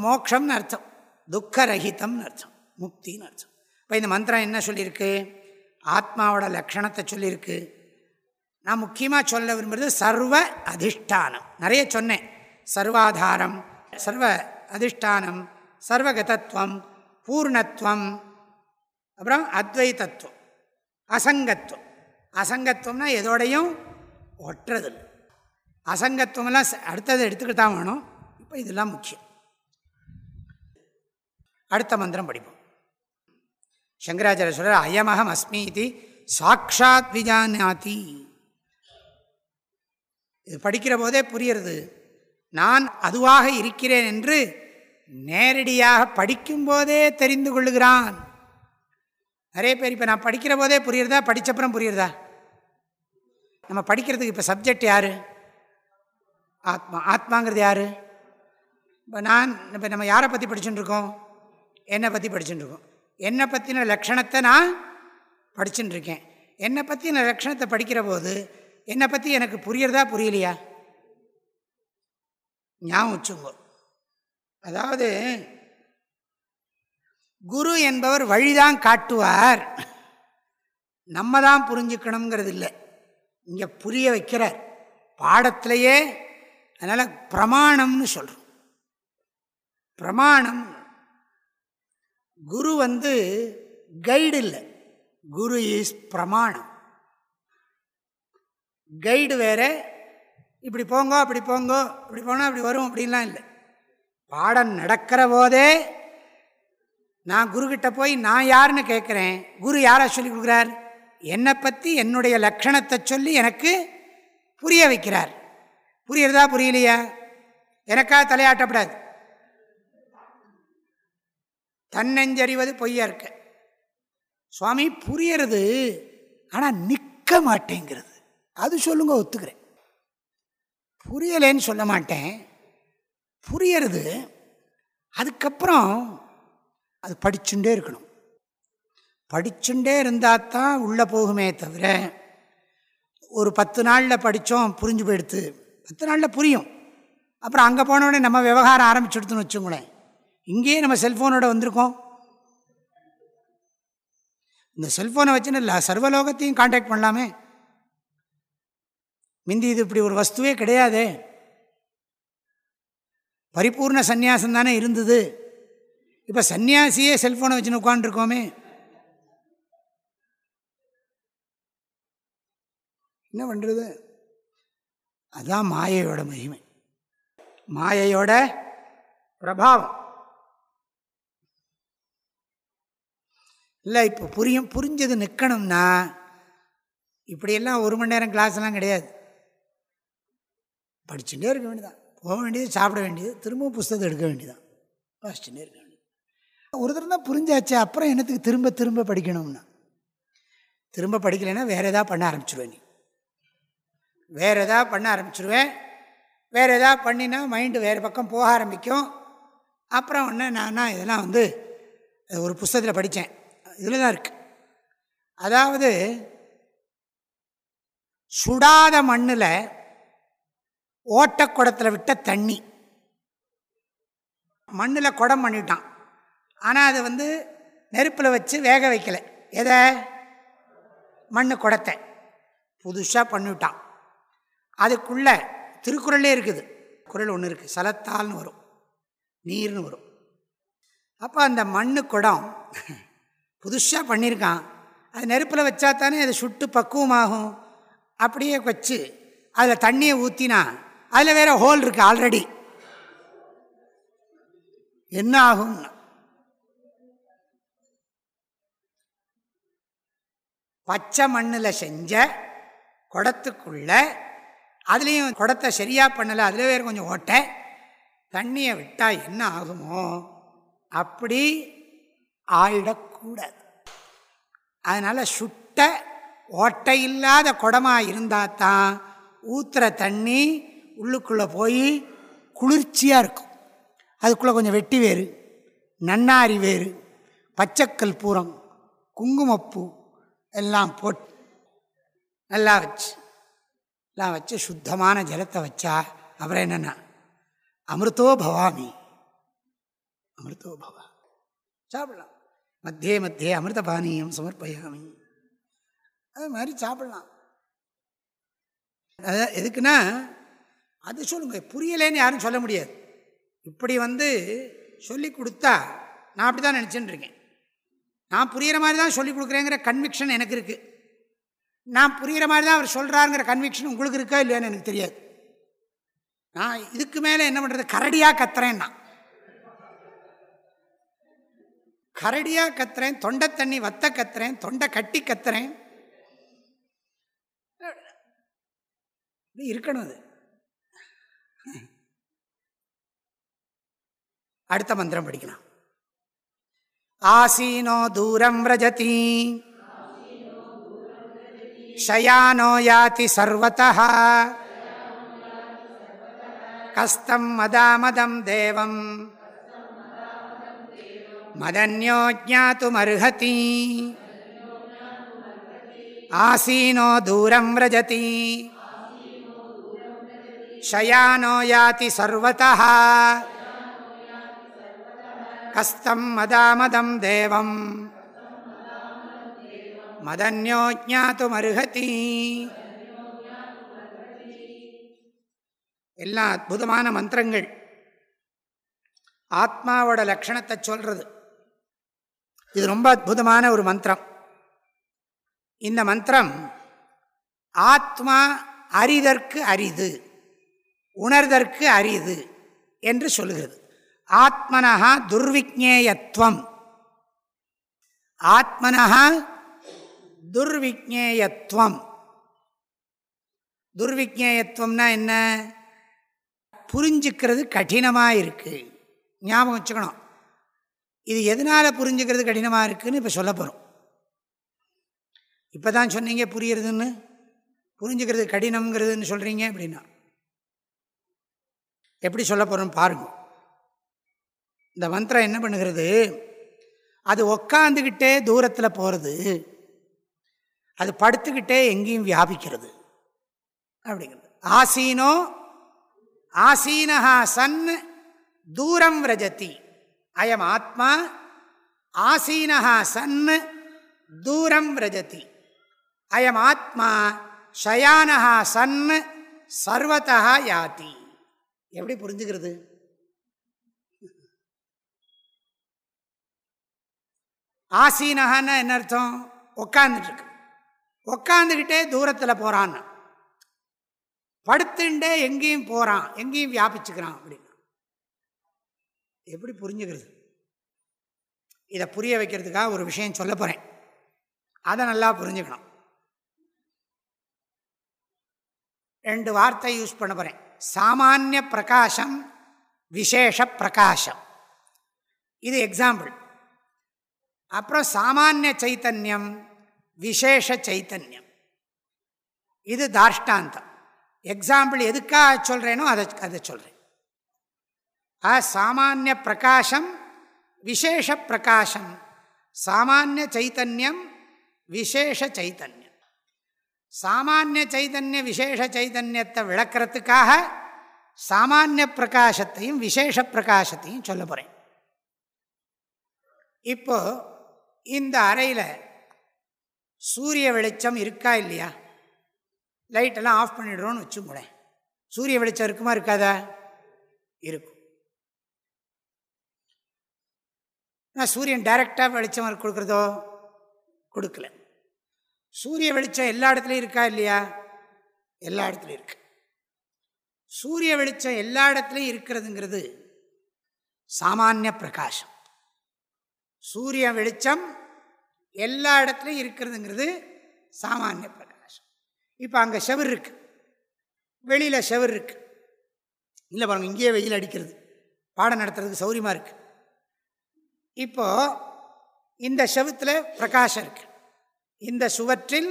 Speaker 1: மோக்ஷம்னு அர்த்தம். துக்கரகிதம்னு அர்த்தம். முக்தின்னு அர்த்தம். இப்போ இந்த மந்திரம் என்ன சொல்லியிருக்கு? ஆத்மாவோட லக்ஷணத்தை சொல்லியிருக்கு. நான் முக்கியமாக சொல்ல விரும்புகிறது சர்வ அதிஷ்டானம். நிறைய சொன்னேன். சர்வாதாரம் சர்வ அதிஷ்டானம் சர்வகதத்துவம் பூர்ணத்துவம் அப்புறம் அத்வைதத்துவம் அசங்கத்துவம். அசங்கத்துவம்னா எதோடையும் ஒட்டுறது அசங்கத்துவம்லாம் அடுத்தது எடுத்துக்கிட்டு தான் வேணும். இப்போ இதெல்லாம் முக்கியம். அடுத்த மந்திரம் படிப்போம். சங்கராச்சாரிய சொல்ற அயமகம் அஸ்மி இது சாட்சாத் விஜானாதி. இது படிக்கிற போதே புரியுறது. நான் அதுவாக இருக்கிறேன் என்று நேரடியாக படிக்கும்போதே தெரிந்து கொள்ளுகிறான். நிறைய பேர் இப்போ நான் படிக்கிற போதே புரியுறதா படித்தப்புறம் புரியுறதா? நம்ம படிக்கிறதுக்கு இப்போ சப்ஜெக்ட் யார்? ஆத்மா ஆத்மாங்கிறது யார்? இப்போ நான் இப்போ நம்ம யாரை பற்றி படிச்சுட்டுருக்கோம் என்னை பற்றி படிச்சுட்டுருக்கோம் என்னை பற்றின லக்ஷணத்தை நான் படிச்சுட்டு இருக்கேன் என்னை பற்றின லக்ஷணத்தை படிக்கிற போது என்னை பற்றி எனக்கு புரியறதா புரியலையா? ஞாபகம் வச்சுங்கோ அதாவது குரு என்பவர் வழிதான் காட்டுவார். நம்ம தான் புரிஞ்சுக்கணுங்கிறது இல்லை இங்கே புரிய வைக்கிறார். பாடத்திலேயே அதனால் பிரமாணம்னு சொல்கிறோம் பிரமாணம் குரு வந்து கைடு இல்லை. குரு இஸ் பிரமாணம். கைடு வேற இப்படி போங்கோ அப்படி போங்கோ இப்படி போனால் அப்படி வரும் அப்படின்லாம் இல்லை. பாடம் நடக்கிற போதே நான் குருக்கிட்ட போய் நான் யாருன்னு கேட்குறேன்? குரு யாரை சொல்லி கொடுக்குறார்? என்னை பற்றி என்னுடைய லக்ஷணத்தை சொல்லி எனக்கு புரிய வைக்கிறார். புரியுறதா புரியலையா? எனக்காக தலையாட்டப்படாது. தன்னெஞ்சறிவது பொய்யா இருக்க சுவாமி புரியறது ஆனால் நிற்க மாட்டேங்கிறது. அது சொல்லுங்க ஒத்துக்கிறேன். புரியலேன்னு சொல்ல மாட்டேன். புரியறது அதுக்கப்புறம் அது படிச்சுட்டே இருக்கணும். படிச்சுட்டே இருந்தால் தான் உள்ளே போகுமே தவிர ஒரு பத்து நாளில் படித்தோம் புரிஞ்சு போயிடுத்து. பத்து நாளில் புரியும். அப்புறம் அங்கே போனோடனே நம்ம விவகாரம் ஆரம்பிச்சுடுத்துன்னு வச்சுங்களேன் இங்கேயே நம்ம செல்ஃபோனோட வந்திருக்கோம். இந்த செல்ஃபோனை வச்சுன்னு இல்லை சர்வலோகத்தையும் காண்டாக்ட் பண்ணலாமே? மிந்தி இது இப்படி ஒரு வஸ்துவே கிடையாதே. பரிபூர்ண சந்நியாசம் தானே இருந்தது. இப்போ சன்னியாசியே செல்ஃபோனை வச்சுன்னு உட்காந்துருக்கோமே என்ன பண்ணுறது அதுதான் மாயையோட மகிமை. மாயையோட பிரபாவம். இல்லை இப்போ புரியும் புரிஞ்சது நிற்கணும்னா இப்படியெல்லாம் ஒரு மணி நேரம் கிளாஸ்லாம் கிடையாது. படிச்சுட்டே இருக்க வேண்டியதான் போக வேண்டியது சாப்பிட வேண்டியது திரும்பவும் புஸ்தகத்தை எடுக்க வேண்டியதான் வாசிச்சுட்டே இருக்க வேண்டியது ஒரு தரம் தான் புரிஞ்சாச்சு அப்புறம் என்னத்துக்கு திரும்ப திரும்ப படிக்கணும்னா? திரும்ப படிக்கலைன்னா வேறு எதாவது பண்ண ஆரம்பிச்சிடுவேன் நீ. வேறு எதாவது பண்ண ஆரம்பிச்சிருவேன். வேறு எதாவது பண்ணினா மைண்டு வேறு பக்கம் போக ஆரம்பிக்கும். அப்புறம் ஒன்று நான் இதெல்லாம் வந்து ஒரு புஸ்தகத்தில் படித்தேன் இதில் தான் இருக்குது அதாவது சுடாத மண்ணில் ஓட்டக்குடத்தில் விட்ட தண்ணி. மண்ணில் குடம் பண்ணிட்டான். ஆனால் அது வந்து நெருப்பில் வச்சு வேக வைக்கலை. எதை? மண் குடத்தை. புதுசாக பண்ணிவிட்டான் அதுக்குள்ளே திருக்குறளே இருக்குது. குரல் ஒன்று இருக்குது சலத்தால்னு வரும். நீர்னு வரும். அப்போ அந்த மண்ணு குடம் புதுசாக பண்ணியிருக்கான் அது நெருப்பில் வச்சா தானே அது சுட்டு பக்குவமாகும். அப்படியே வச்சு அதில் தண்ணியை ஊற்றினா அதில் வேறு ஹோல் இருக்குது ஆல்ரெடி. என்ன ஆகும் பச்சை மண்ணில் செஞ்ச குடத்துக்குள்ள அதுலேயும் குடத்தை சரியாக பண்ணலை அதில் வேறு கொஞ்சம் ஓட்டை. தண்ணியை விட்டால் என்ன ஆகுமோ அப்படி ஆயிடக்கூடாது அதனால் சுட்ட ஓட்டை இல்லாத குடமாக இருந்தால் தான் ஊற்றுற தண்ணி உள்ளுக்குள்ளே போய் குளிர்ச்சியாக இருக்கும். அதுக்குள்ளே கொஞ்சம் வெட்டி வேறு நன்னாரி வேறு பச்சைக்கல் பூரம் குங்குமப்பூ எல்லாம் போட்டு நல்லா வச்சு எல்லாம் வச்சு சுத்தமான ஜலத்தை வச்சா அப்புறம் என்னென்னா அமிர்தோ பவாமி. அமிர்தோ பவா சாப்பிடலாம். மத்தியே மத்தியே அமிர்த பானியம் சமர்ப்பயாமி. அது மாதிரி சாப்பிடலாம். அதான் எதுக்குன்னா அது சொல்லுங்க புரியலேன்னு யாரும் சொல்ல முடியாது. இப்படி வந்து சொல்லி கொடுத்தா நான் அப்படி தான் நினச்சின்னு இருக்கேன். நான் புரிகிற மாதிரி தான் சொல்லி கொடுக்குறேங்கிற கன்விக்ஷன் எனக்கு இருக்குது நான் புரிகிற மாதிரி தான் அவர் சொல்கிறாருங்கிற கன்விக்ஷன் உங்களுக்கு இருக்கா இல்லையான்னு எனக்கு தெரியாது. நான் இதுக்கு மேலே என்ன பண்ணுறது கரடியாக கத்துறேன்னா நான் கரடியாக கத்துறேன் தொண்டை தண்ணி வத்த கத்துறேன் தொண்டை கட்டி கத்துறேன் இருக்கணும் அது அடுத்த மந்திரம் படிக்கலாம் ஆசீனோ தூரம் விரஜதி शयानो याति सर्वतः कस्तं मदामदं देवं मदन्यो ज्ञातुमर्हति आसीनो दूरं व्रजति शयानो याति सर्वतः कस्तं मदामदं देवम् மதன்யோ ஜாத்தும் அருகதி எல்லாம் அற்புதமான மந்திரங்கள் ஆத்மாவோட லட்சணத்தை சொல்றது இது ரொம்ப அற்புதமான ஒரு மந்திரம். இந்த மந்திரம் ஆத்மா அரிதற்கு அரிது உணர்தற்கு அரிது என்று சொல்கிறது. ஆத்மனஹா துர்விக்னேயத்துவம் ஆத்மனஹா துர்விக்னேயத்துவம் துர்விக்னேயத்துவம்னா என்ன? புரிஞ்சுக்கிறது கடினமாக இருக்குது ஞாபகம் வச்சுக்கணும். இது எதனால் புரிஞ்சுக்கிறது கடினமாக இருக்குதுன்னு இப்போ சொல்ல போகிறோம் இப்போ தான் சொன்னீங்க புரியுறதுன்னு. புரிஞ்சுக்கிறது கடினம்ங்கிறதுன்னு சொல்கிறீங்க அப்படின்னா. எப்படி சொல்ல போகிறோம் பாருங்க. இந்த மந்திரம் என்ன பண்ணுகிறது? அது உக்காந்துக்கிட்டே தூரத்தில் போகிறது அது படுத்துக்கிட்டே எங்கேயும் வியாபிக்கிறது. அப்படிங்கிறது. ஆசீனோ ஆசீனஹா சன் தூரம் ரஜதி அயம் ஆத்மா ஆசீனஹா சன் தூரம் விரஜதி அயம் ஆத்மா ஷயானஹா சன் சர்வத்தா யாத்தி எப்படி புரிஞ்சுக்கிறது? ஆசீனகான்னா என்ன அர்த்தம்? உட்காந்துட்டுருக்கு உட்காந்துக்கிட்டே தூரத்தில் போகிறான்னு படுத்துண்டே எங்கேயும் போகிறான் எங்கேயும் வியாபிச்சுக்கிறான் அப்படின்னு. எப்படி புரிஞ்சுக்கிறது? இதை புரிய வைக்கிறதுக்காக ஒரு விஷயம் சொல்ல போகிறேன் அதை நல்லா புரிஞ்சுக்கணும். ரெண்டு வார்த்தை யூஸ் பண்ண போகிறேன் சாமானிய பிரகாசம் விசேஷ பிரகாசம். இது எக்ஸாம்பிள் அப்புறம் சாமானிய சைத்தன்யம் விசேஷ சைத்தன்யம். இது தாஷ்டாந்தம் எக்ஸாம்பிள் எதுக்காக சொல்கிறேனோ அதை அதை சொல்கிறேன் ஆ சாமானிய பிரகாசம் விசேஷ பிரகாசம் சாமானிய சைத்தன்யம் விசேஷ சைத்தன்யம். சாமானிய சைதன்ய விசேஷ சைதன்யத்தை விளக்கிறதுக்காக சாமானிய பிரகாசத்தையும் விசேஷ பிரகாசத்தையும் சொல்ல போகிறேன் இப்போ இந்த அறையில் சூரிய வெளிச்சம் இருக்கா இல்லையா? லைட்டெல்லாம் ஆஃப் பண்ணிடுறோன்னு வச்சுக்கூட சூரிய வெளிச்சம் இருக்குமா இருக்காதா? இருக்கும். சூரியன் டைரெக்டாக வெளிச்சம் கொடுக்குறதோ? கொடுக்கல. சூரிய வெளிச்சம் எல்லா இடத்துலையும் இருக்கா இல்லையா? எல்லா இடத்துலையும் இருக்கு. சூரிய வெளிச்சம் எல்லா இடத்துலையும் இருக்கிறதுங்கிறது சாமானிய பிரகாசம். சூரிய வெளிச்சம் எல்லா இடத்துலையும் இருக்கிறதுங்கிறது சாமானிய பிரகாசம். இப்போ அங்கே செவர் இருக்கு. வெளியில் செவர் இருக்கு. இல்லை பாருங்கள் இங்கேயே வெயில் அடிக்கிறது. பாடம் நடத்துறதுக்கு சௌரியமாக இருக்குது இப்போ இந்த செவத்தில் பிரகாஷம் இருக்கு. இந்த சுவற்றில்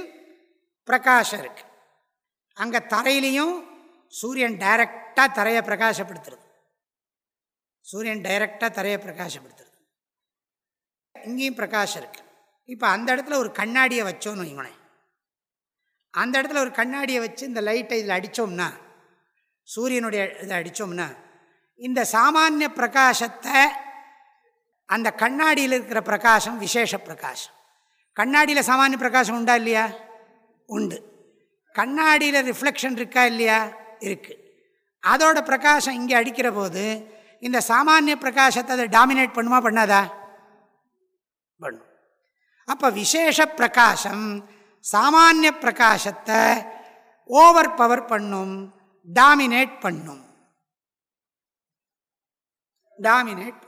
Speaker 1: பிரகாஷம் இருக்கு. அங்கே தரையிலையும் சூரியன் டைரக்டாக தரையை பிரகாசப்படுத்துறது. சூரியன் டைரக்டாக தரையை பிரகாசப்படுத்துறது. இங்கேயும் பிரகாஷம் இருக்குது இப்போ அந்த இடத்துல ஒரு கண்ணாடியை வச்சோன்னு வைங்களேன் அந்த இடத்துல ஒரு கண்ணாடியை வச்சு இந்த லைட்டை இதில் அடித்தோம்னா சூரியனுடைய இதை அடித்தோம்னா இந்த சாமானிய பிரகாசத்தை அந்த கண்ணாடியில் இருக்கிற பிரகாசம் விசேஷ பிரகாசம். கண்ணாடியில் சாமானிய பிரகாசம் உண்டா இல்லையா? உண்டு. கண்ணாடியில் ரிஃப்ளெக்ஷன் இருக்கா இல்லையா? இருக்குது அதோட பிரகாசம் இங்கே அடிக்கிற போது இந்த சாமானிய பிரகாசத்தை அதை டாமினேட் பண்ணுமா பண்ணாதா? பண்ணும். அப்போ விசேஷ பிரகாசம் சாமானிய பிரகாசத்தை ஓவர் பவர் பண்ணும் டாமினேட் பண்ணும். டாமினேட்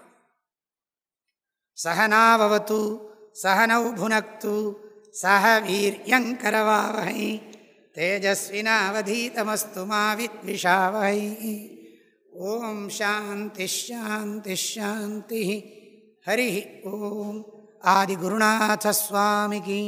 Speaker 1: சகனாவது சகனௌ புனக்து சக வீரியங்கரவாவகை தேஜஸ்வினாவதீதமஸ்து மாவித்விஷாவகை. ஓம் சாந்தி ஷாந்தி ஷாந்தி ஹரி ஓம். ஆதிகுருநாசஸ்வாமிகி